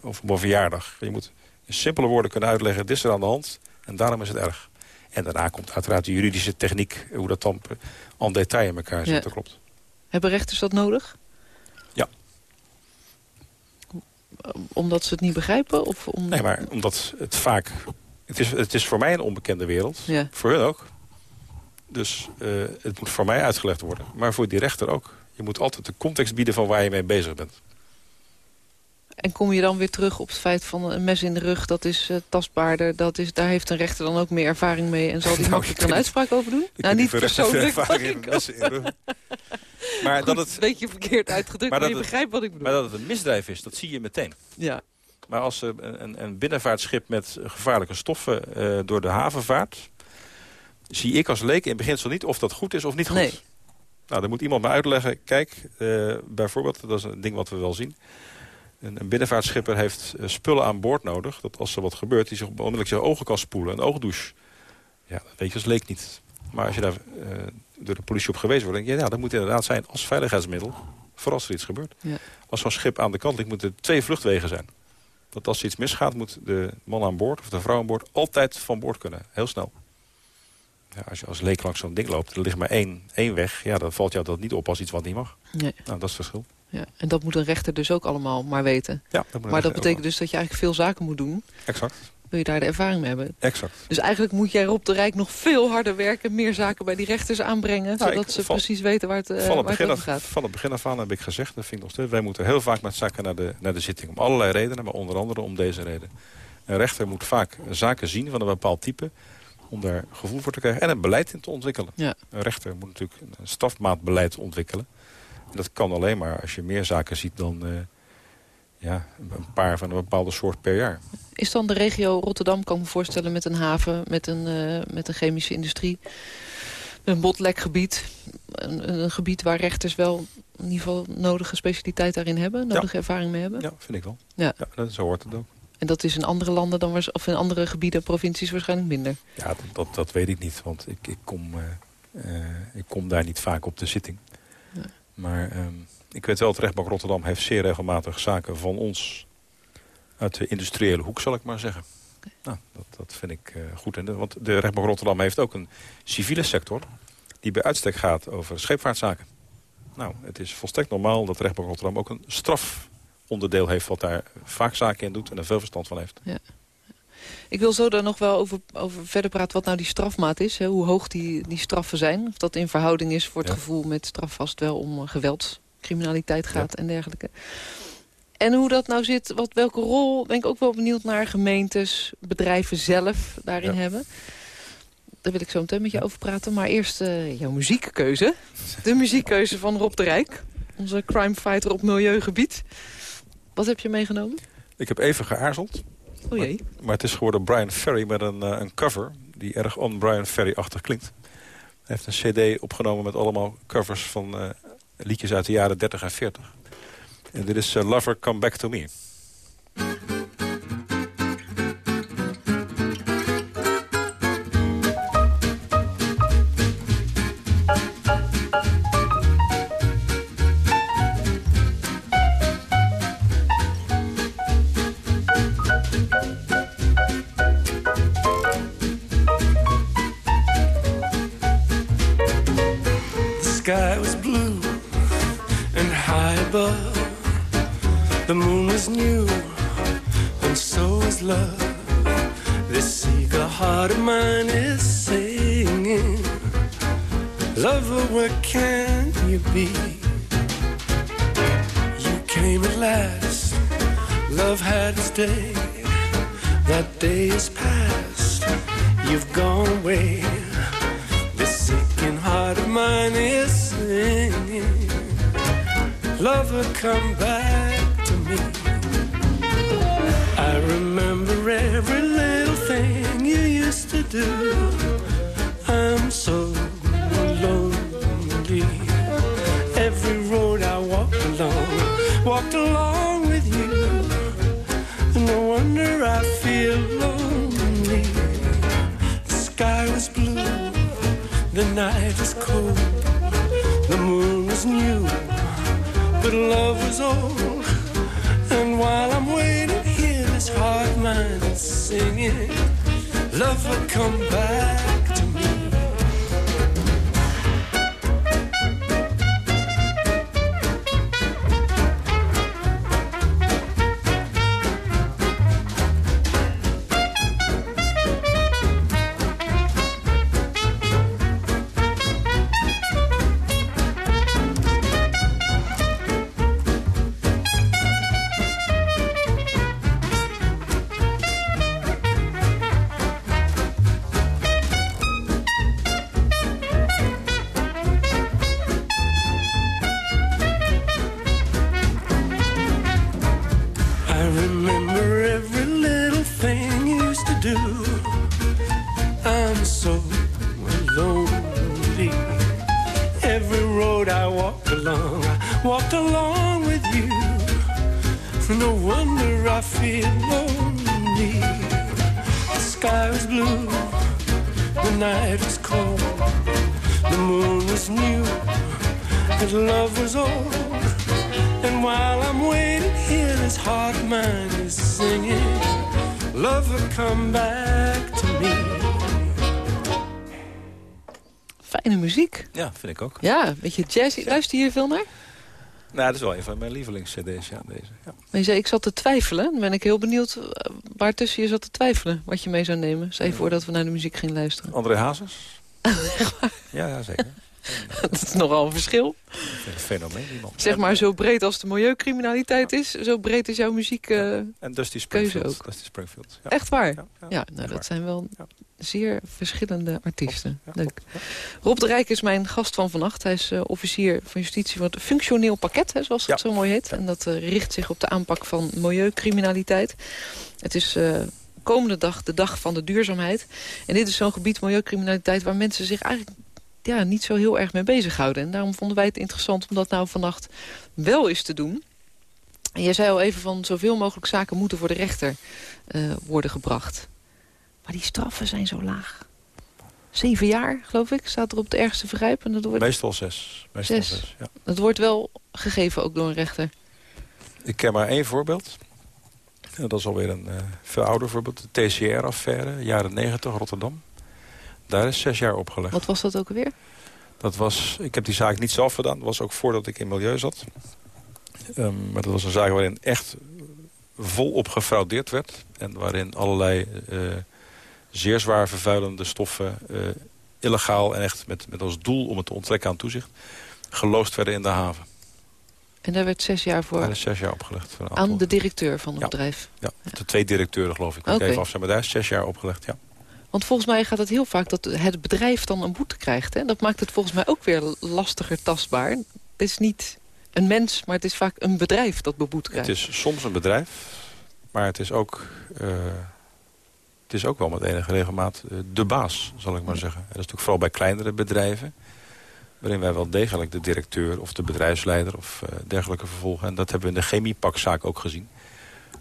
Of op een verjaardag. Je moet in simpele woorden kunnen uitleggen... dit is er aan de hand en daarom is het erg. En daarna komt uiteraard de juridische techniek... hoe dat dan en detail in elkaar zit, Ja. dat klopt. Hebben rechters dat nodig? Ja. Omdat ze het niet begrijpen? Of om... Nee, maar omdat het vaak... Het is, het is voor mij een onbekende wereld. Ja. Voor hun ook. Dus uh, het moet voor mij uitgelegd worden. Maar voor die rechter ook. Je moet altijd de context bieden van waar je mee bezig bent. En kom je dan weer terug op het feit van een mes in de rug... dat is uh, tastbaarder, dat is, daar heeft een rechter dan ook meer ervaring mee... en zal die Nou, makkelijk een uitspraak over doen? Ik nou, niet persoonlijk. ervaring in messen in rug. Maar Goed, dat het, een beetje verkeerd uitgedrukt, maar je het- begrijpt wat ik bedoel. maar dat het een misdrijf is, dat zie je meteen. Ja. Maar als een, een, een binnenvaartschip met gevaarlijke stoffen uh, door de haven vaart... zie ik als leek in beginsel niet of dat goed is of niet goed. Nee. Nou, dan moet iemand me uitleggen. Kijk, uh, bijvoorbeeld, dat is een ding wat we wel zien... Een, een binnenvaartschipper heeft uh, spullen aan boord nodig... dat als er wat gebeurt, die zich onmiddellijk zijn ogen kan spoelen. Een oogdouche. Ja, dat weet je als leek niet. Maar als je daar uh, door de politie op gewezen wordt... denk je, ja, dat moet inderdaad zijn als veiligheidsmiddel... voor als er iets gebeurt. Ja. Als zo'n schip aan de kant ligt, moeten er twee vluchtwegen zijn. Dat als er iets misgaat, moet de man aan boord of de vrouw aan boord... altijd van boord kunnen, heel snel. Ja, als je als leek langs zo'n ding loopt, er ligt maar één, één weg... ja, dan valt jou dat niet op als iets wat niet mag. Nee. Nou, dat is het verschil. Ja. En dat moet een rechter dus ook allemaal maar weten. Ja, dat moet Maar dat betekent dus dat je eigenlijk veel zaken moet doen. Exact. Wil je daar de ervaring mee hebben. Exact. Dus eigenlijk moet jij Rob de Rijk nog veel harder werken... meer zaken bij die rechters aanbrengen... Nou, zodat ze val- precies weten waar het, uh, Van het, waar het af, gaat. van het begin af aan heb ik gezegd, dat vind ik nog steeds... wij moeten heel vaak met zaken naar de, naar de zitting. Om allerlei redenen, maar onder andere om deze reden. Een rechter moet vaak zaken zien van een bepaald type... om daar gevoel voor te krijgen en een beleid in te ontwikkelen. Ja. Een rechter moet natuurlijk een strafmaatbeleid ontwikkelen. Dat kan alleen maar als je meer zaken ziet dan... Uh, ja, een paar van een bepaalde soort per jaar. Is dan de regio Rotterdam, kan ik me voorstellen, met een haven, met een, uh, met een chemische industrie, een botlekgebied, een, een, gebied waar rechters wel in ieder geval nodige specialiteit daarin hebben, nodige ja. ervaring mee hebben? Ja, vind ik wel. Ja. ja dat, zo hoort het ook. En dat is in andere landen dan was, of in andere gebieden, provincies waarschijnlijk minder? Ja, dat, dat, dat weet ik niet, want ik, ik, kom, uh, uh, ik kom daar niet vaak op de zitting. Ja. Maar um, ik weet wel, het rechtbank Rotterdam heeft zeer regelmatig zaken van ons uit de industriële hoek, zal ik maar zeggen. Okay. Nou, dat, dat vind ik uh, goed. En de, want de rechtbank Rotterdam heeft ook een civiele sector... die bij uitstek gaat over scheepvaartzaken. Nou, het is volstrekt normaal dat de rechtbank Rotterdam ook een strafonderdeel heeft... wat daar vaak zaken in doet en er veel verstand van heeft. Ja. Ik wil zo daar nog wel over, over verder praten wat nou die strafmaat is. Hè, hoe hoog die, die straffen zijn. Of dat in verhouding is voor het ja. gevoel met strafvast wel om geweldscriminaliteit gaat ja. en dergelijke. En hoe dat nou zit, wat, welke rol, ben ik ook wel benieuwd naar gemeentes, bedrijven zelf daarin ja. hebben. Daar wil ik zo meteen met je over praten. Maar eerst uh, jouw muziekkeuze. De muziekkeuze van Rob de Rijk. Onze crimefighter op milieugebied. Wat heb je meegenomen? Ik heb even geaarzeld. Oh jee. Maar, maar, het is geworden Brian Ferry met een, uh, een cover die erg on Brian Ferry-achtig klinkt. Hij heeft een cd opgenomen met allemaal covers van uh, liedjes uit de jaren 30 en 40. En dit is Lover Come Back To Me. Vind ik ook. Ja, een beetje jazzy. Luister je hier veel naar? Nou, dat is wel een van mijn lievelings-cd's, ja, deze. Ja. Maar je zei, ik zat te twijfelen. Dan ben ik heel benieuwd eh, waar tussen je zat te twijfelen. Wat je mee zou nemen. Stel je voor dat we naar de muziek gingen luisteren. André Hazes. ja, ja, zeker. dat is nogal een verschil. Een fenomeen, man. Zeg maar, zo breed als de milieucriminaliteit is... zo breed is jouw muziek uh, En Dusty Springfield. Ook. Dusty Springfield. Echt waar? Ja, nou, dat zijn wel zeer verschillende artiesten. Leuk. Rob de Rijk is mijn gast van vannacht. Hij is uh, officier van justitie van het functioneel pakket, hè, zoals het zo mooi heet. En dat uh, richt zich op de aanpak van milieucriminaliteit. Het is uh, komende dag de dag van de duurzaamheid. En dit is zo'n gebied milieucriminaliteit waar mensen zich eigenlijk ja, niet zo heel erg mee bezighouden. En daarom vonden wij het interessant om dat nou vannacht wel eens te doen. En jij zei al even van zoveel mogelijk zaken moeten voor de rechter worden gebracht. Maar die straffen zijn zo laag. Zeven jaar, geloof ik, staat er op het ergste vergrijp. En dat wordt... Meestal zes. Meestal zes. zes ja. Dat wordt wel gegeven ook door een rechter. Ik ken maar één voorbeeld. Dat is alweer een uh, veel ouder voorbeeld. De TCR-affaire, jaren negentig, Rotterdam. Daar is zes jaar opgelegd. Wat was dat ook alweer? Dat was, ik heb die zaak niet zelf gedaan. Dat was ook voordat ik in milieu zat. Um, maar dat was een zaak waarin echt volop gefraudeerd werd. En waarin allerlei uh, zeer zwaar vervuilende stoffen... Uh, illegaal en echt met, met als doel om het te onttrekken aan toezicht... geloosd werden in de haven. En daar werd zes jaar voor... Daar is zes jaar opgelegd. Voor aan de directeur van het bedrijf? Ja, de twee directeuren geloof ik. Okay. Even af zijn, maar daar is zes jaar opgelegd, ja. Want volgens mij gaat het heel vaak dat het bedrijf dan een boete krijgt. Hè? Dat maakt het volgens mij ook weer lastiger tastbaar. Het is niet een mens, maar het is vaak een bedrijf dat beboet krijgt. Het is soms een bedrijf, maar het is ook... Uh, het is ook wel met enige regelmaat uh, de baas, zal ik maar zeggen. Dat is natuurlijk vooral bij kleinere bedrijven. waarin wij wel degelijk de directeur of de bedrijfsleider of uh, dergelijke vervolgen. En dat hebben we in de chemiepakzaak ook gezien.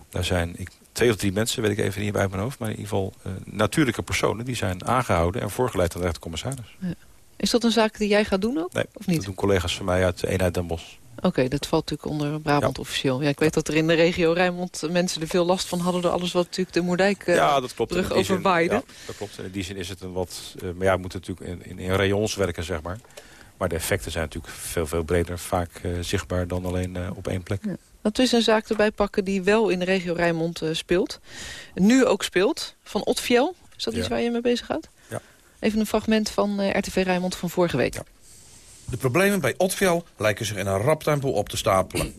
Daar zijn ik, twee of drie mensen, weet ik even niet bij mijn hoofd... maar in ieder geval uh, natuurlijke personen die zijn aangehouden... en voorgeleid aan de rechtercommissaris. Ja. Is dat een zaak die jij gaat doen ook? Nee, of niet? dat doen collega's van mij uit de eenheid Den Bosch. Oké, dat valt natuurlijk onder Brabant ja. officieel. Ja, ik weet dat er in de regio Rijnmond mensen er veel last van hadden... door alles wat natuurlijk de Moerdijk uh, ja, dat klopt. brug overwaaide. Ja, dat klopt. En in die zin is het een wat... Uh, maar ja, we moeten natuurlijk in, in, in rayons werken, zeg maar. Maar de effecten zijn natuurlijk veel, veel breder vaak uh, zichtbaar dan alleen op één plek. Ja. Dat is een zaak erbij pakken die wel in de regio Rijnmond speelt. Nu ook speelt, van Otfiel. Is dat iets waar je mee bezig gaat? Ja. Even een fragment van RTV Rijnmond van vorige week. Ja. De problemen bij Otfiel lijken zich in een rap tempo op te stapelen.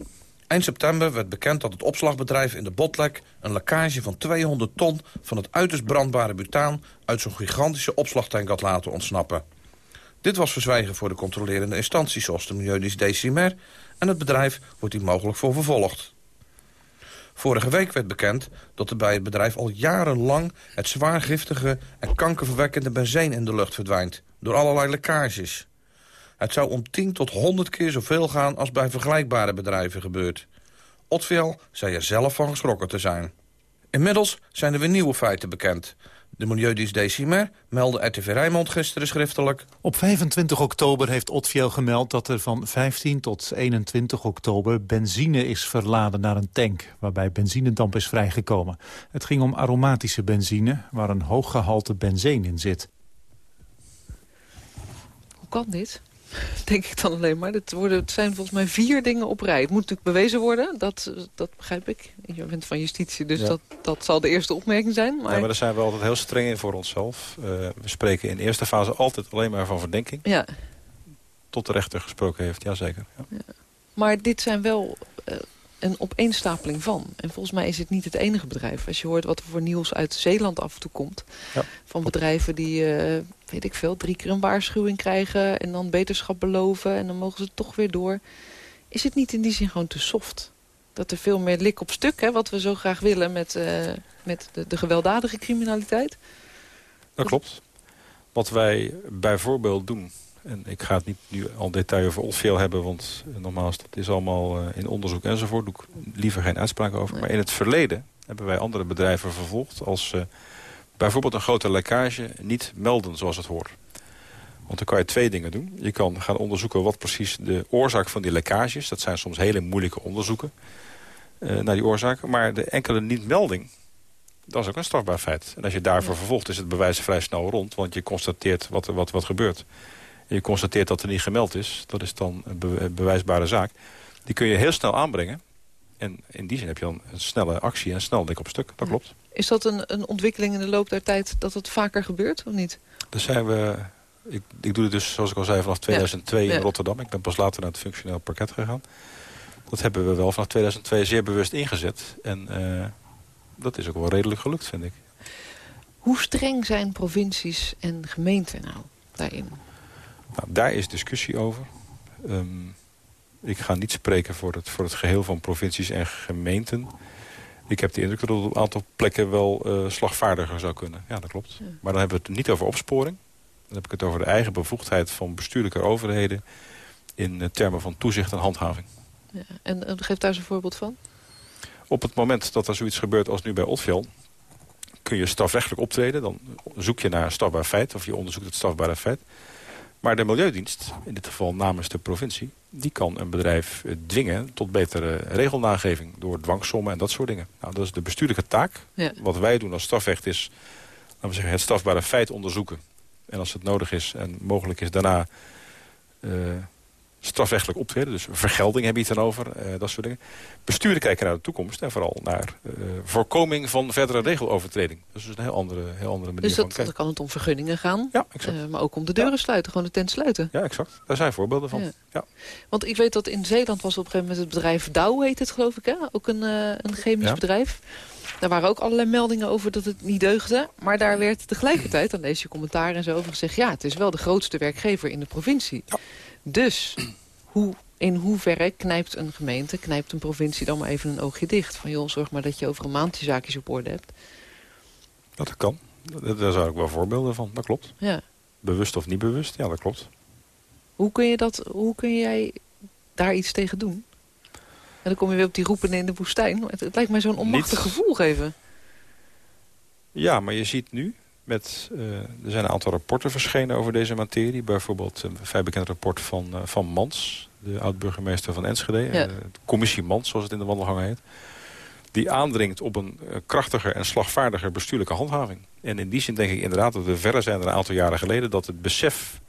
Eind september werd bekend dat het opslagbedrijf in de Botlek... een lekkage van 200 ton van het uiterst brandbare butaan... uit zo'n gigantische opslagtank had laten ontsnappen. Dit was verzwijgen voor de controlerende instanties zoals de Milieudienst Decimer... en het bedrijf wordt hier mogelijk voor vervolgd. Vorige week werd bekend dat er bij het bedrijf al jarenlang... het zwaar giftige en kankerverwekkende benzine in de lucht verdwijnt... door allerlei lekkages. Het zou om 10 tot 100 keer zoveel gaan als bij vergelijkbare bedrijven gebeurt. Otvel zei er zelf van geschrokken te zijn. Inmiddels zijn er weer nieuwe feiten bekend. De Milieudienst Decimer meldde RTV Rijnmond gisteren schriftelijk. Op 25 oktober heeft Otfiel gemeld dat er van 15 tot 21 oktober benzine is verladen naar een tank, waarbij benzinedamp is vrijgekomen. Het ging om aromatische benzine, waar een hoog gehalte benzine in zit. Hoe kan dit? denk ik dan alleen maar. Het, worden, het zijn volgens mij vier dingen op rij. Het moet natuurlijk bewezen worden, dat, dat begrijp ik. Je bent van justitie, dus ja. dat, dat zal de eerste opmerking zijn. Maar... Ja, maar daar zijn we altijd heel streng in voor onszelf. Uh, we spreken in eerste fase altijd alleen maar van verdenking. Ja. Tot de rechter gesproken heeft, jazeker. Ja. ja. Maar dit zijn wel uh, een opeenstapeling van. En volgens mij is het niet het enige bedrijf. Als je hoort wat er voor nieuws uit Zeeland af en toe komt. Ja. Van bedrijven die, uh, weet ik veel, drie keer een waarschuwing krijgen... en dan beterschap beloven en dan mogen ze toch weer door. Is het niet in die zin gewoon te soft? Dat er veel meer lik op stuk, hè, wat we zo graag willen met, uh, met de, de gewelddadige criminaliteit? Dat klopt. Wat wij bijvoorbeeld doen en ik ga het niet nu al detail over Olsveel hebben, want uh, nogmaals, dat is allemaal uh, in onderzoek enzovoort. Doe ik liever geen uitspraak over. Maar in het verleden hebben wij andere bedrijven vervolgd als uh, bijvoorbeeld een grote lekkage niet melden zoals het hoort. Want dan kan je twee dingen doen. Je kan gaan onderzoeken wat precies de oorzaak van die lekkage is. Dat zijn soms hele moeilijke onderzoeken naar die oorzaak. Maar de enkele niet-melding, dat is ook een strafbaar feit. En als je daarvoor vervolgt, is het bewijs vrij snel rond. Want je constateert wat er wat, wat gebeurt je constateert dat er niet gemeld is... dat is dan een be bewijsbare zaak. Die kun je heel snel aanbrengen. En in die zin heb je dan een snelle actie en snel dik op stuk. Dat klopt. Is dat een, een ontwikkeling in de loop der tijd dat het vaker gebeurt of niet? Daar zijn we... Ik, ik doe het dus, zoals ik al zei, vanaf 2002 ja. in Rotterdam. Ik ben pas later naar het functioneel parket gegaan. Dat hebben we wel vanaf 2002 zeer bewust ingezet. En uh, dat is ook wel redelijk gelukt, vind ik. Hoe streng zijn provincies en gemeenten nou daarin? Nou, daar is discussie over. Um, ik ga niet spreken voor het, voor het geheel van provincies en gemeenten. Ik heb de indruk dat het op een aantal plekken wel uh, slagvaardiger zou kunnen. Ja, dat klopt. Maar dan hebben we het niet over opsporing. Dan heb ik het over de eigen bevoegdheid van bestuurlijke overheden... in termen van toezicht en handhaving. Ja, en, en geef daar eens een voorbeeld van. Op het moment dat er zoiets gebeurt als nu bij Otvel... kun je strafrechtelijk optreden. Dan zoek je naar een strafbaar feit of je onderzoekt het strafbare feit. Maar de Milieudienst, in dit geval namens de provincie... die kan een bedrijf dwingen tot betere regelnageving... door dwangsommen en dat soort dingen. Nou, dat is de bestuurlijke taak. Ja. Wat wij doen als strafrecht is laten we zeggen, het strafbare feit onderzoeken. En als het nodig is en mogelijk is daarna... Uh, strafrechtelijk optreden. Dus vergelding heb je het dan over, uh, dat soort dingen. Besturen kijken naar de toekomst en vooral naar uh, voorkoming van verdere regelovertreding. Dat is dus een heel andere, heel andere manier dus dat, van dan kan het om vergunningen gaan, ja. Uh, maar ook om de deuren ja. sluiten, gewoon de tent sluiten. Ja, exact. Daar zijn voorbeelden van. Ja. ja. Want ik weet dat in Zeeland was op een gegeven moment het bedrijf Douw heet het geloof ik, hè? ook een, een chemisch bedrijf. Daar waren ook allerlei meldingen over dat het niet deugde. Maar daar werd tegelijkertijd, dan lees je commentaar en zo over gezegd... ja, het is wel de grootste werkgever in de provincie. Dus hoe, in hoeverre knijpt een gemeente, knijpt een provincie dan maar even een oogje dicht? Van joh, zorg maar dat je over een maand die zaakjes op orde hebt. Dat kan. Daar zou ik wel voorbeelden van, dat klopt. Ja. Bewust of niet bewust, ja, dat klopt. Hoe kun, je dat, hoe kun jij daar iets tegen doen? En dan kom je weer op die roepen in de woestijn. Het, het lijkt mij zo'n onmachtig gevoel geven. Ja, maar je ziet nu... Met, uh, er zijn een aantal rapporten verschenen over deze materie. Bijvoorbeeld een vrij bekend rapport van, uh, van Mans, de oud-burgemeester van Enschede. Ja. Uh, de commissie Mans, zoals het in de wandelgangen heet. Die aandringt op een krachtiger en slagvaardiger bestuurlijke handhaving. En in die zin denk ik inderdaad dat we verder zijn dan een aantal jaren geleden... dat het besef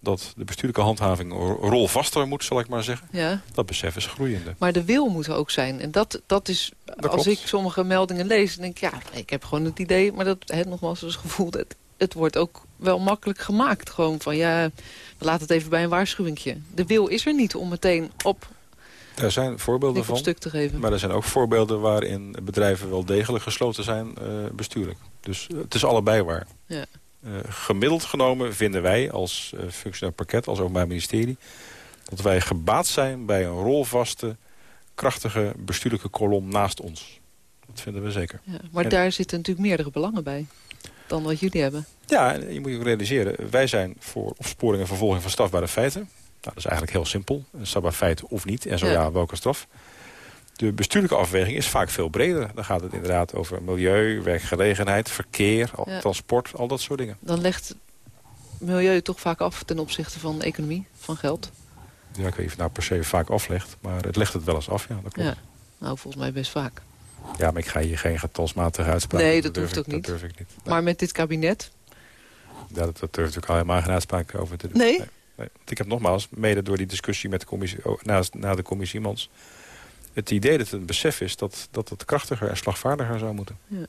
dat de bestuurlijke handhaving rolvaster moet, zal ik maar zeggen. Ja. Dat besef is groeiende. Maar de wil moet er ook zijn. En dat, dat is, als ik sommige meldingen lees, dan denk ik, ja, ik heb gewoon het idee, maar dat, het nogmaals, het gevoel, het, het wordt ook wel makkelijk gemaakt. Gewoon van, ja, we laten het even bij een waarschuwingje. De wil is er niet om meteen op er zijn voorbeelden van, stuk te geven. maar er zijn ook voorbeelden waarin bedrijven wel degelijk gesloten zijn uh, bestuurlijk. Dus het is allebei waar. Ja. Uh, gemiddeld genomen vinden wij als uh, functionair pakket, als openbaar ministerie... dat wij gebaat zijn bij een rolvaste, krachtige bestuurlijke kolom naast ons. Dat vinden we zeker. Ja, maar daar zitten natuurlijk meerdere belangen bij dan wat jullie hebben. Ja, je moet je ook realiseren. Wij zijn voor opsporing en vervolging van strafbare feiten. Nou, dat is eigenlijk heel simpel. Een strafbaar feit of niet. En zo ja, ja welke straf. De bestuurlijke afweging is vaak veel breder. Dan gaat het inderdaad over milieu, werkgelegenheid, verkeer, ja. transport, al dat soort dingen. Dan legt milieu toch vaak af ten opzichte van economie, van geld? Ja, ik weet niet of het nou per se vaak aflegt, maar het legt het wel eens af, ja, dat klopt. Ja. Nou, volgens mij best vaak. Ja, maar ik ga hier geen getalsmatige uitspraak Nee, dat, dat hoeft ook niet. Dat durf ik niet. Maar met dit kabinet? Ja, dat, dat durf ik ook helemaal geen uitspraak over te doen. Nee? nee? nee. Ik heb nogmaals, mede door die discussie met de commissie, oh, na, na de commissie Mans het idee dat het een besef is dat, dat het krachtiger en slagvaardiger zou moeten. Ja.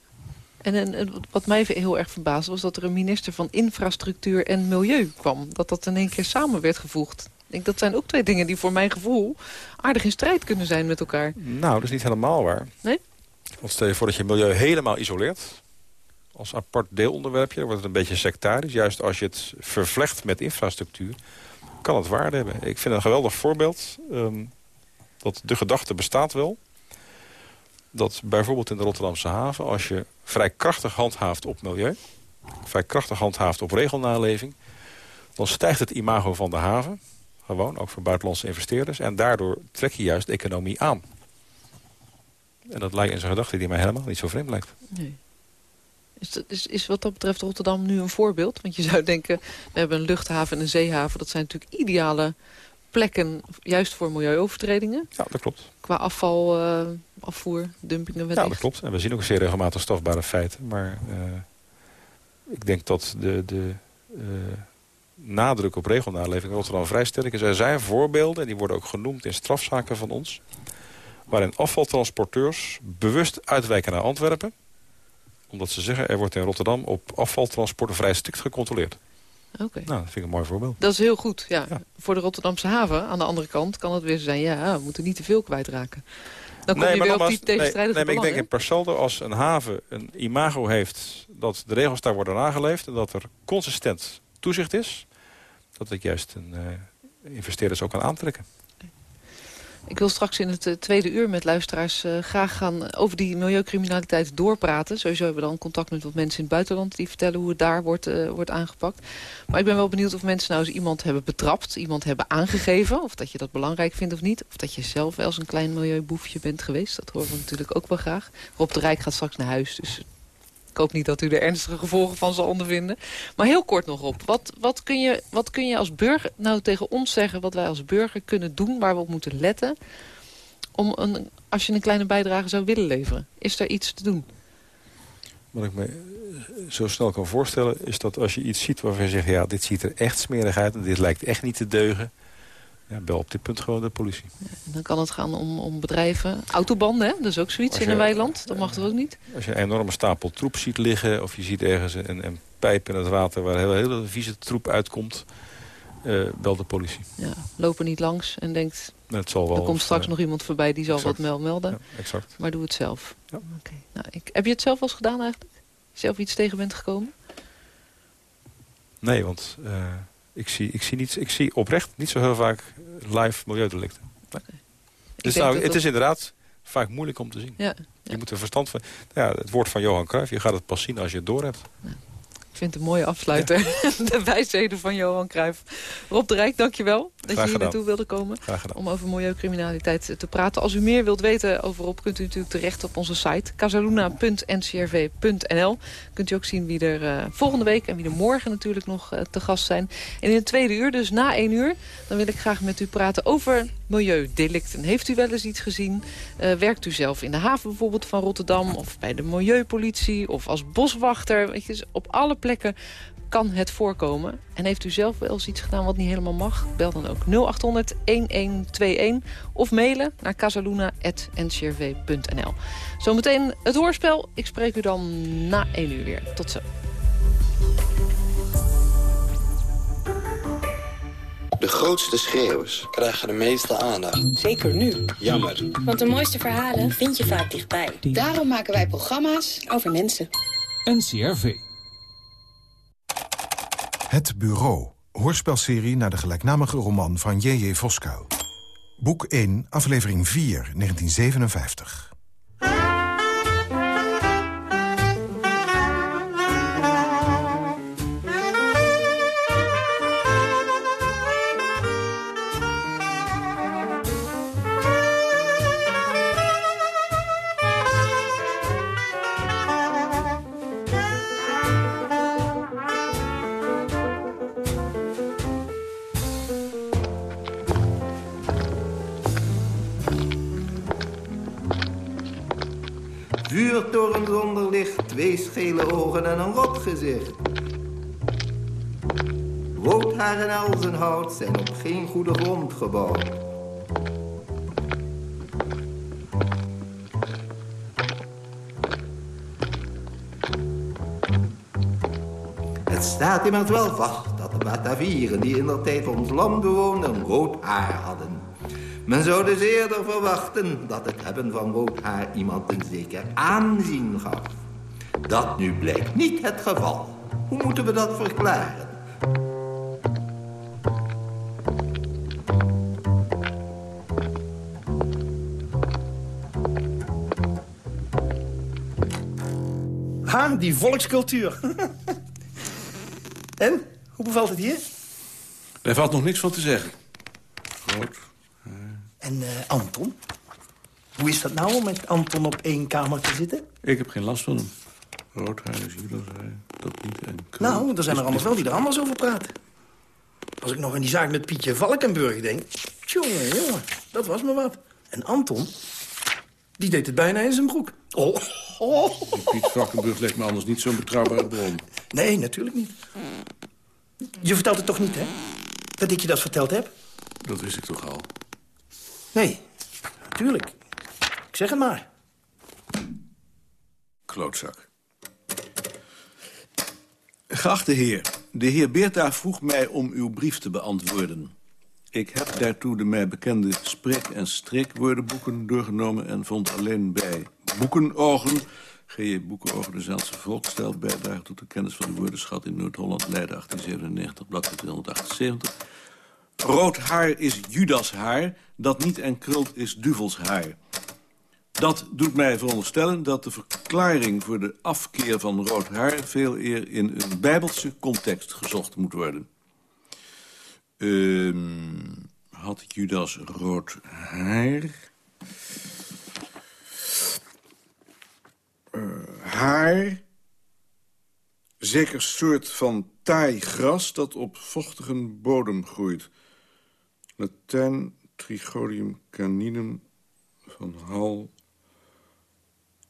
En, en, wat mij heel erg verbaasde was dat er een minister van Infrastructuur en Milieu kwam. Dat dat in één keer samen werd gevoegd. Ik denk, dat zijn ook twee dingen die voor mijn gevoel aardig in strijd kunnen zijn met elkaar. Nou, dat is niet helemaal waar. Nee? Want stel je voor dat je milieu helemaal isoleert. Als apart deelonderwerpje, wordt het een beetje sectarisch. Juist als je het vervlecht met infrastructuur, kan het waarde hebben. Ik vind een geweldig voorbeeld. Um, dat de gedachte bestaat wel... dat bijvoorbeeld in de Rotterdamse haven... als je vrij krachtig handhaaft op milieu... vrij krachtig handhaaft op regelnaleving... dan stijgt het imago van de haven. Gewoon, ook voor buitenlandse investeerders. En daardoor trek je juist de economie aan. En dat lijkt in zijn gedachte die mij helemaal niet zo vreemd lijkt. Nee. Is, is, is wat dat betreft Rotterdam nu een voorbeeld? Want je zou denken, we hebben een luchthaven en een zeehaven. Dat zijn natuurlijk ideale plekken juist voor milieuovertredingen. Ja, dat klopt. Qua afval, uh, afvoer, dumpingen. Ja, dat klopt. En we zien ook zeer regelmatig strafbare feiten. Maar uh, ik denk dat de, de uh, nadruk op regelnaleving in Rotterdam vrij sterk is. Er zijn voorbeelden, en die worden ook genoemd in strafzaken van ons... waarin afvaltransporteurs bewust uitwijken naar Antwerpen... omdat ze zeggen, er wordt in Rotterdam op afvaltransporten vrij strikt gecontroleerd. Oké. Nou, dat vind ik een mooi voorbeeld. Dat is heel goed, ja. Voor de Rotterdamse haven, aan de andere kant, kan het weer zijn... ja, we moeten niet te veel kwijtraken. Dan kom je weer op die tegenstrijdige nee, nee, maar ik denk in per saldo, als een haven een imago heeft... dat de regels daar worden nageleefd... en dat er consistent toezicht is... dat het juist een uh, investeerders ook kan aantrekken. Ik wil straks in het uh, tweede uur met luisteraars uh, graag gaan over die milieucriminaliteit doorpraten. Sowieso hebben we dan contact met wat mensen in het buitenland die vertellen hoe het daar wordt, uh, wordt aangepakt. Maar ik ben wel benieuwd of mensen nou eens iemand hebben betrapt, iemand hebben aangegeven. Of dat je dat belangrijk vindt of niet. Of dat je zelf wel eens een klein milieuboefje bent geweest. Dat horen we natuurlijk ook wel graag. Rob de Rijk gaat straks naar huis, dus ik hoop niet dat u er ernstige gevolgen van zal ondervinden. Maar heel kort nog op. Wat, wat, kun je, wat kun je als burger nou tegen ons zeggen... wat wij als burger kunnen doen, waar we op moeten letten... Om een, als je een kleine bijdrage zou willen leveren? Is er iets te doen? Wat ik me zo snel kan voorstellen... is dat als je iets ziet waarvan je zegt... ja, dit ziet er echt smerig uit en dit lijkt echt niet te deugen... Ja, bel op dit punt gewoon de politie. Ja, dan kan het gaan om, om bedrijven. Autobanden, hè? dat is ook zoiets in een weiland. Dat mag er ook niet. Als je een enorme stapel troep ziet liggen... of je ziet ergens een, een pijp in het water waar heel, heel vieze troep uitkomt... Uh, bel de politie. Ja, loop er niet langs en denkt... Het zal wel, er komt straks uh, nog iemand voorbij die zal exact. wat melden. Ja, exact. Maar doe het zelf. Ja. Okay. Nou, ik, heb je het zelf wel eens gedaan eigenlijk? Zelf iets tegen bent gekomen? Nee, want... Uh, ik zie, ik, zie niet, ik zie oprecht niet zo heel vaak live milieudelicten. Okay. Dus nou, het is inderdaad vaak moeilijk om te zien. Ja, Je moet er verstand van... Ja, het woord van Johan Cruijff, je gaat het pas zien als je het door hebt. Ja. Ik vind het een mooie afsluiter. De wijsheden van Johan Cruijff. Rob de Rijk, dankjewel dat je hier naartoe wilde komen. Om over milieucriminaliteit te praten. Als u meer wilt weten over Rob, kunt u natuurlijk terecht op onze site. casaluna.ncrv.nl Kunt u ook zien wie er uh, volgende week en wie er morgen natuurlijk nog uh, te gast zijn. En in het tweede uur, dus na één uur, dan wil ik graag met u praten over milieudelicten. Heeft u wel eens iets gezien? Uh, werkt u zelf in de haven bijvoorbeeld van Rotterdam... of bij de milieupolitie of als boswachter? Weet je, op alle plekken kan het voorkomen. En heeft u zelf wel eens iets gedaan wat niet helemaal mag? Bel dan ook 0800-1121 of mailen naar casaluna.ncrv.nl. Zometeen het hoorspel. Ik spreek u dan na 1 uur weer. Tot zo. De grootste schreeuwers krijgen de meeste aandacht. Zeker nu. Jammer. Want de mooiste verhalen vind je vaak dichtbij. Daarom maken wij programma's over mensen. NCRV. Het Bureau. Hoorspelserie naar de gelijknamige roman van J.J. Voskuil. Boek 1, aflevering 4, 1957. Vuurtoren zonder licht, twee schele ogen en een rot gezicht. Roodhaar en elzenhout zijn op geen goede grond gebouwd. Het staat immers wel vast dat de Batavieren die in der tijd ons land bewoonden rood haar hadden. Men zou dus eerder verwachten dat het hebben van rood haar iemand een zeker aanzien gaf. Dat nu blijkt niet het geval. Hoe moeten we dat verklaren? Ah, die volkscultuur. en, hoe bevalt het hier? Daar valt nog niks van te zeggen. Groot. En uh, Anton? Hoe is dat nou om met Anton op één kamer te zitten? Ik heb geen last van hem. Roodhaar is Judas, dat niet. En nou, er zijn er anders wel die er anders over praten. Als ik nog aan die zaak met Pietje Valkenburg denk... Tjonge, jongen, dat was me wat. En Anton, die deed het bijna in zijn broek. Oh, oh. Piet Valkenburg lijkt me anders niet zo'n betrouwbare bron. Nee, natuurlijk niet. Je vertelt het toch niet, hè? Dat ik je dat verteld heb? Dat wist ik toch al. Nee, natuurlijk. Ik zeg het maar. Klootzak. Geachte heer, de heer Beerta vroeg mij om uw brief te beantwoorden. Ik heb daartoe de mij bekende spreek- en streekwoordenboeken doorgenomen... en vond alleen bij boekenogen... G.J. Boekenogen, de Zeelse volkstijl... bijdrage tot de kennis van de woordenschat in Noord-Holland... Leiden 1897, bladzijde 278... Rood haar is Judas haar, dat niet en krult is duvels haar. Dat doet mij veronderstellen dat de verklaring voor de afkeer van rood haar... veel eer in een bijbelse context gezocht moet worden. Um, had Judas rood haar? Uh, haar? Zeker soort van taai gras dat op vochtige bodem groeit... Latijn Trigodium caninum van Hal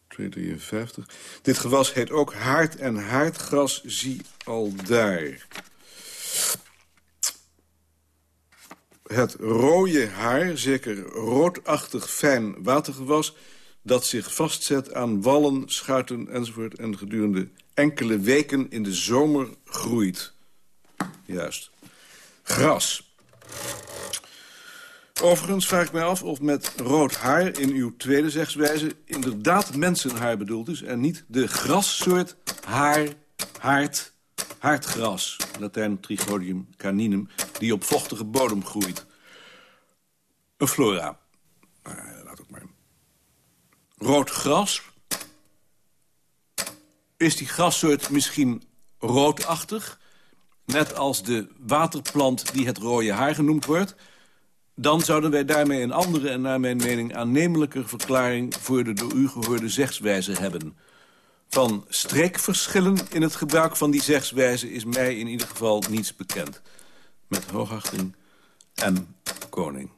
253. Dit gewas heet ook haard en haardgras, zie al daar. Het rode haar, zeker roodachtig fijn watergewas... dat zich vastzet aan wallen, schuiten enzovoort... en gedurende enkele weken in de zomer groeit. Juist. Gras. Overigens vraag ik mij af of met rood haar in uw tweede zegswijze... inderdaad mensenhaar bedoeld is... en niet de grassoort haar, haard, haardgras... Latijn Trigodium caninum, die op vochtige bodem groeit. Een flora. Nou, laat ook maar. Rood gras. Is die grassoort misschien roodachtig... net als de waterplant die het rode haar genoemd wordt... dan zouden wij daarmee een andere en naar mijn mening aannemelijker verklaring... voor de door u gehoorde zegswijze hebben. Van streekverschillen in het gebruik van die zegswijze... is mij in ieder geval niets bekend. Met hoogachting, M. Koning.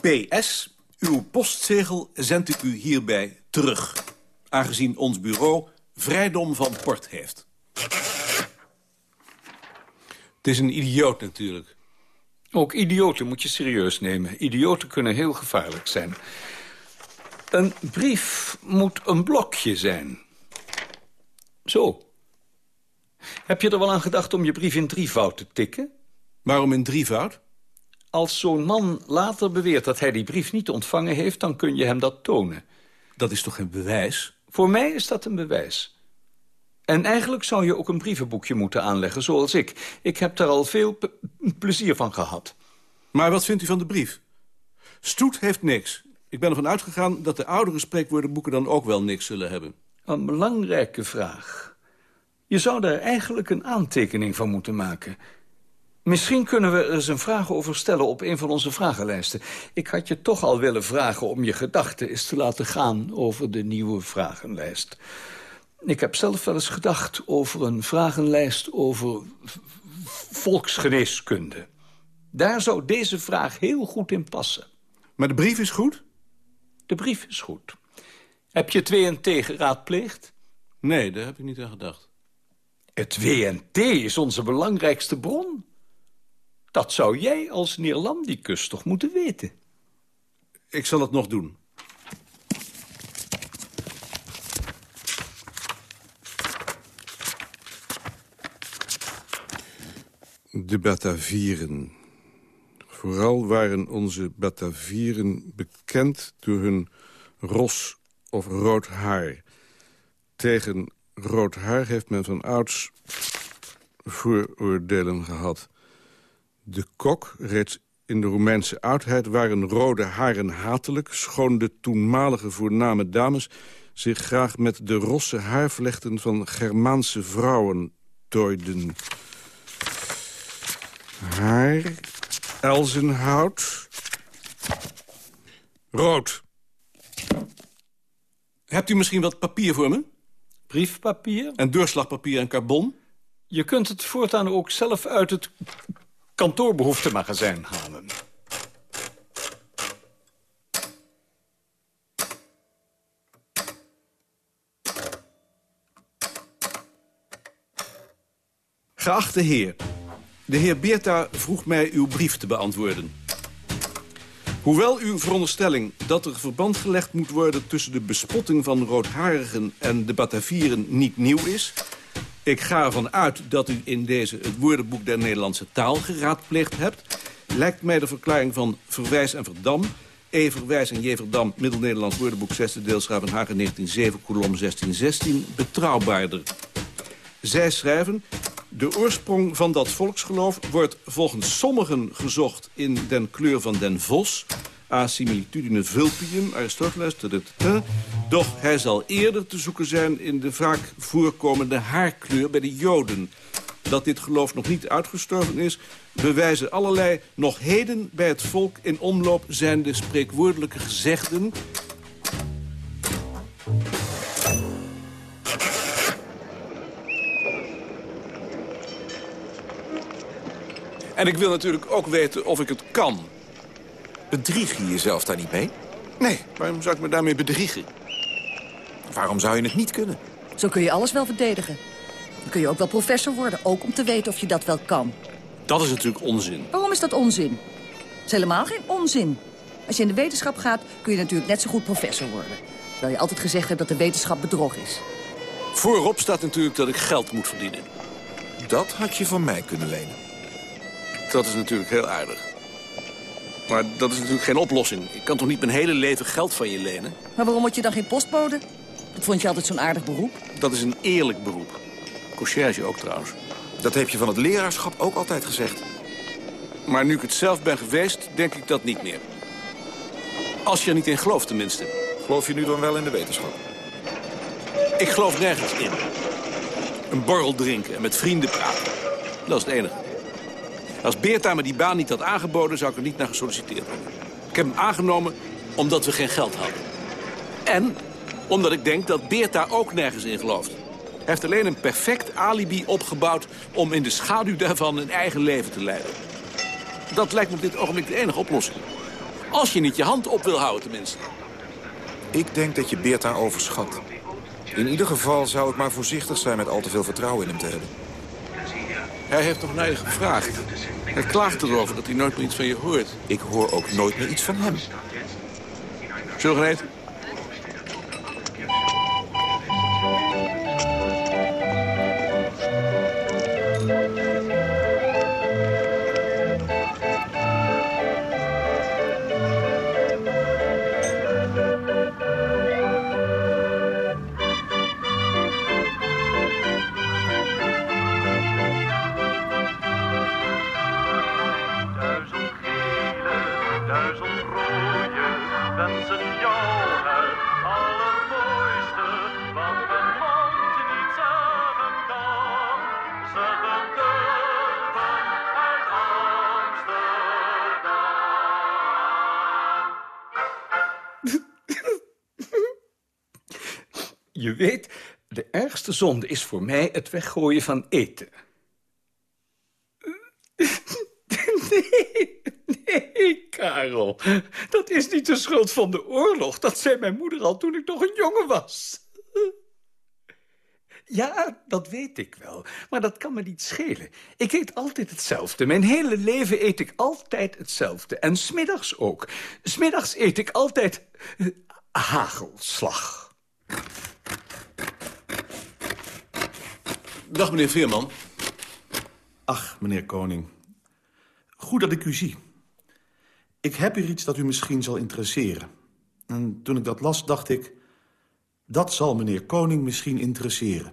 PS, uw postzegel zend ik u hierbij terug. Aangezien ons bureau vrijdom van port heeft. Het is een idioot natuurlijk. Ook idioten moet je serieus nemen. Idioten kunnen heel gevaarlijk zijn. Een brief moet een blokje zijn. Zo. Heb je er wel aan gedacht om je brief in drievoud te tikken? Waarom in drievoud? Als zo'n man later beweert dat hij die brief niet ontvangen heeft... dan kun je hem dat tonen. Dat is toch geen bewijs? Voor mij is dat een bewijs. En eigenlijk zou je ook een brievenboekje moeten aanleggen, zoals ik. Ik heb daar al veel plezier van gehad. Maar wat vindt u van de brief? Stoet heeft niks. Ik ben ervan uitgegaan dat de oudere spreekwoordenboeken dan ook wel niks zullen hebben. Een belangrijke vraag. Je zou daar eigenlijk een aantekening van moeten maken. Misschien kunnen we er eens een vraag over stellen op een van onze vragenlijsten. Ik had je toch al willen vragen om je gedachten eens te laten gaan over de nieuwe vragenlijst. Ik heb zelf wel eens gedacht over een vragenlijst over volksgeneeskunde. Daar zou deze vraag heel goed in passen. Maar de brief is goed? De brief is goed. Heb je het WNT geraadpleegd? Nee, daar heb ik niet aan gedacht. Het WNT is onze belangrijkste bron. Dat zou jij als Neerlandicus toch moeten weten? Ik zal het nog doen. De Batavieren. Vooral waren onze Batavieren bekend door hun ros of rood haar. Tegen rood haar heeft men van ouds vooroordelen gehad. De kok, reeds in de Romeinse oudheid, waren rode haren hatelijk... schoon de toenmalige voorname dames zich graag met de rosse haarvlechten van Germaanse vrouwen tooiden. Haar, elzenhout, rood. Hebt u misschien wat papier voor me? Briefpapier? En doorslagpapier en carbon? Je kunt het voortaan ook zelf uit het kantoorbehoeftemagazijn halen. Geachte heer, de heer Beerta vroeg mij uw brief te beantwoorden. Hoewel uw veronderstelling dat er verband gelegd moet worden... tussen de bespotting van roodharigen en de Batavieren niet nieuw is... Ik ga ervan uit dat u in deze het woordenboek der Nederlandse taal geraadpleegd hebt. Lijkt mij de verklaring van Verwijs en Verdam... E. Verwijs en J. Verdam, Middel-Nederlands woordenboek 6e deel Schravenhagen 1907, kolom 1616, betrouwbaarder. Zij schrijven... De oorsprong van dat volksgeloof wordt volgens sommigen gezocht in den kleur van den vos. A similitudine vulpium, Aristoteles, doch hij zal eerder te zoeken zijn in de vaak voorkomende haarkleur bij de Joden. Dat dit geloof nog niet uitgestorven is, bewijzen allerlei nog heden bij het volk in omloop zijnde spreekwoordelijke gezegden... En ik wil natuurlijk ook weten of ik het kan. Bedrieg je jezelf daar niet mee? Nee, waarom zou ik me daarmee bedriegen? Waarom zou je het niet kunnen? Zo kun je alles wel verdedigen. Dan kun je ook wel professor worden, ook om te weten of je dat wel kan. Dat is natuurlijk onzin. Waarom is dat onzin? Het is helemaal geen onzin. Als je in de wetenschap gaat, kun je natuurlijk net zo goed professor worden. Terwijl je altijd gezegd hebt dat de wetenschap bedrog is. Voorop staat natuurlijk dat ik geld moet verdienen. Dat had je van mij kunnen lenen. Dat is natuurlijk heel aardig. Maar dat is natuurlijk geen oplossing. Ik kan toch niet mijn hele leven geld van je lenen? Maar waarom word je dan geen postbode? Dat vond je altijd zo'n aardig beroep. Dat is een eerlijk beroep. Conciërge ook trouwens. Dat heb je van het leraarschap ook altijd gezegd. Maar nu ik het zelf ben geweest, denk ik dat niet meer. Als je er niet in gelooft tenminste. Geloof je nu dan wel in de wetenschap? Ik geloof nergens in. Een borrel drinken en met vrienden praten. Dat is het enige. Als Beerta me die baan niet had aangeboden, zou ik er niet naar gesolliciteerd hebben. Ik heb hem aangenomen omdat we geen geld hadden. En omdat ik denk dat Beerta ook nergens in gelooft. Hij heeft alleen een perfect alibi opgebouwd om in de schaduw daarvan een eigen leven te leiden. Dat lijkt me op dit ogenblik de enige oplossing. Als je niet je hand op wil houden tenminste. Ik denk dat je Beerta overschat. In ieder geval zou ik maar voorzichtig zijn met al te veel vertrouwen in hem te hebben. Hij heeft nog naar je gevraagd. Hij klaagt erover dat hij nooit meer iets van je hoort. Ik hoor ook nooit meer iets van hem. Zullen we gaan eten? Ergste zonde is voor mij het weggooien van eten. Nee, nee, Karel. Dat is niet de schuld van de oorlog. Dat zei mijn moeder al toen ik nog een jongen was. Ja, dat weet ik wel. Maar dat kan me niet schelen. Ik eet altijd hetzelfde. Mijn hele leven eet ik altijd hetzelfde. En smiddags ook. Smiddags eet ik altijd eh, hagelslag. Dag, meneer Veerman. Ach, meneer Koning. Goed dat ik u zie. Ik heb hier iets dat u misschien zal interesseren. En toen ik dat las, dacht ik... dat zal meneer Koning misschien interesseren.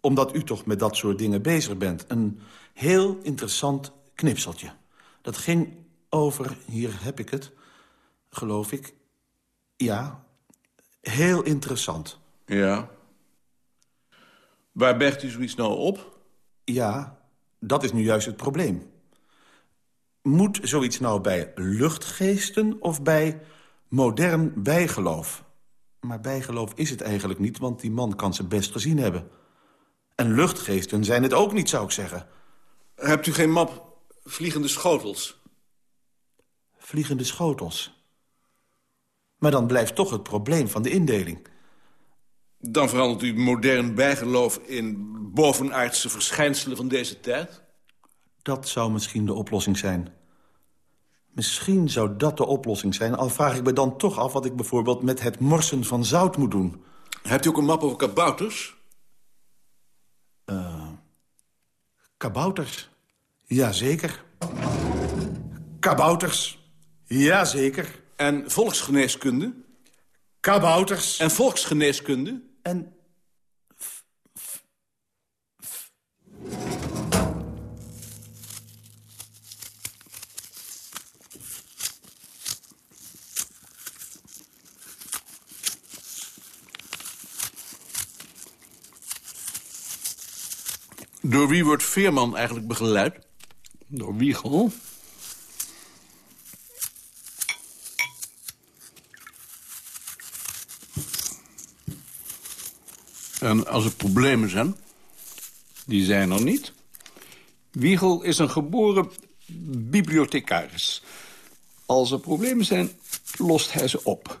Omdat u toch met dat soort dingen bezig bent. Een heel interessant knipseltje. Dat ging over, hier heb ik het, geloof ik. Ja, heel interessant. Ja. Waar bergt u zoiets nou op? Ja, dat is nu juist het probleem. Moet zoiets nou bij luchtgeesten of bij modern bijgeloof? Maar bijgeloof is het eigenlijk niet, want die man kan ze best gezien hebben. En luchtgeesten zijn het ook niet, zou ik zeggen. Hebt u geen map vliegende schotels? Vliegende schotels. Maar dan blijft toch het probleem van de indeling. Dan verandert u modern bijgeloof in bovenaardse verschijnselen van deze tijd? Dat zou misschien de oplossing zijn. Misschien zou dat de oplossing zijn, al vraag ik me dan toch af... wat ik bijvoorbeeld met het morsen van zout moet doen. Hebt u ook een map over kabouters? Uh, kabouters? Jazeker. Kabouters? Jazeker. En volksgeneeskunde? Kabouters. En volksgeneeskunde? En Door wie wordt Veerman eigenlijk begeleid? Door Wiegel. En als er problemen zijn? Die zijn er niet. Wiegel is een geboren bibliothecaris. Als er problemen zijn, lost hij ze op.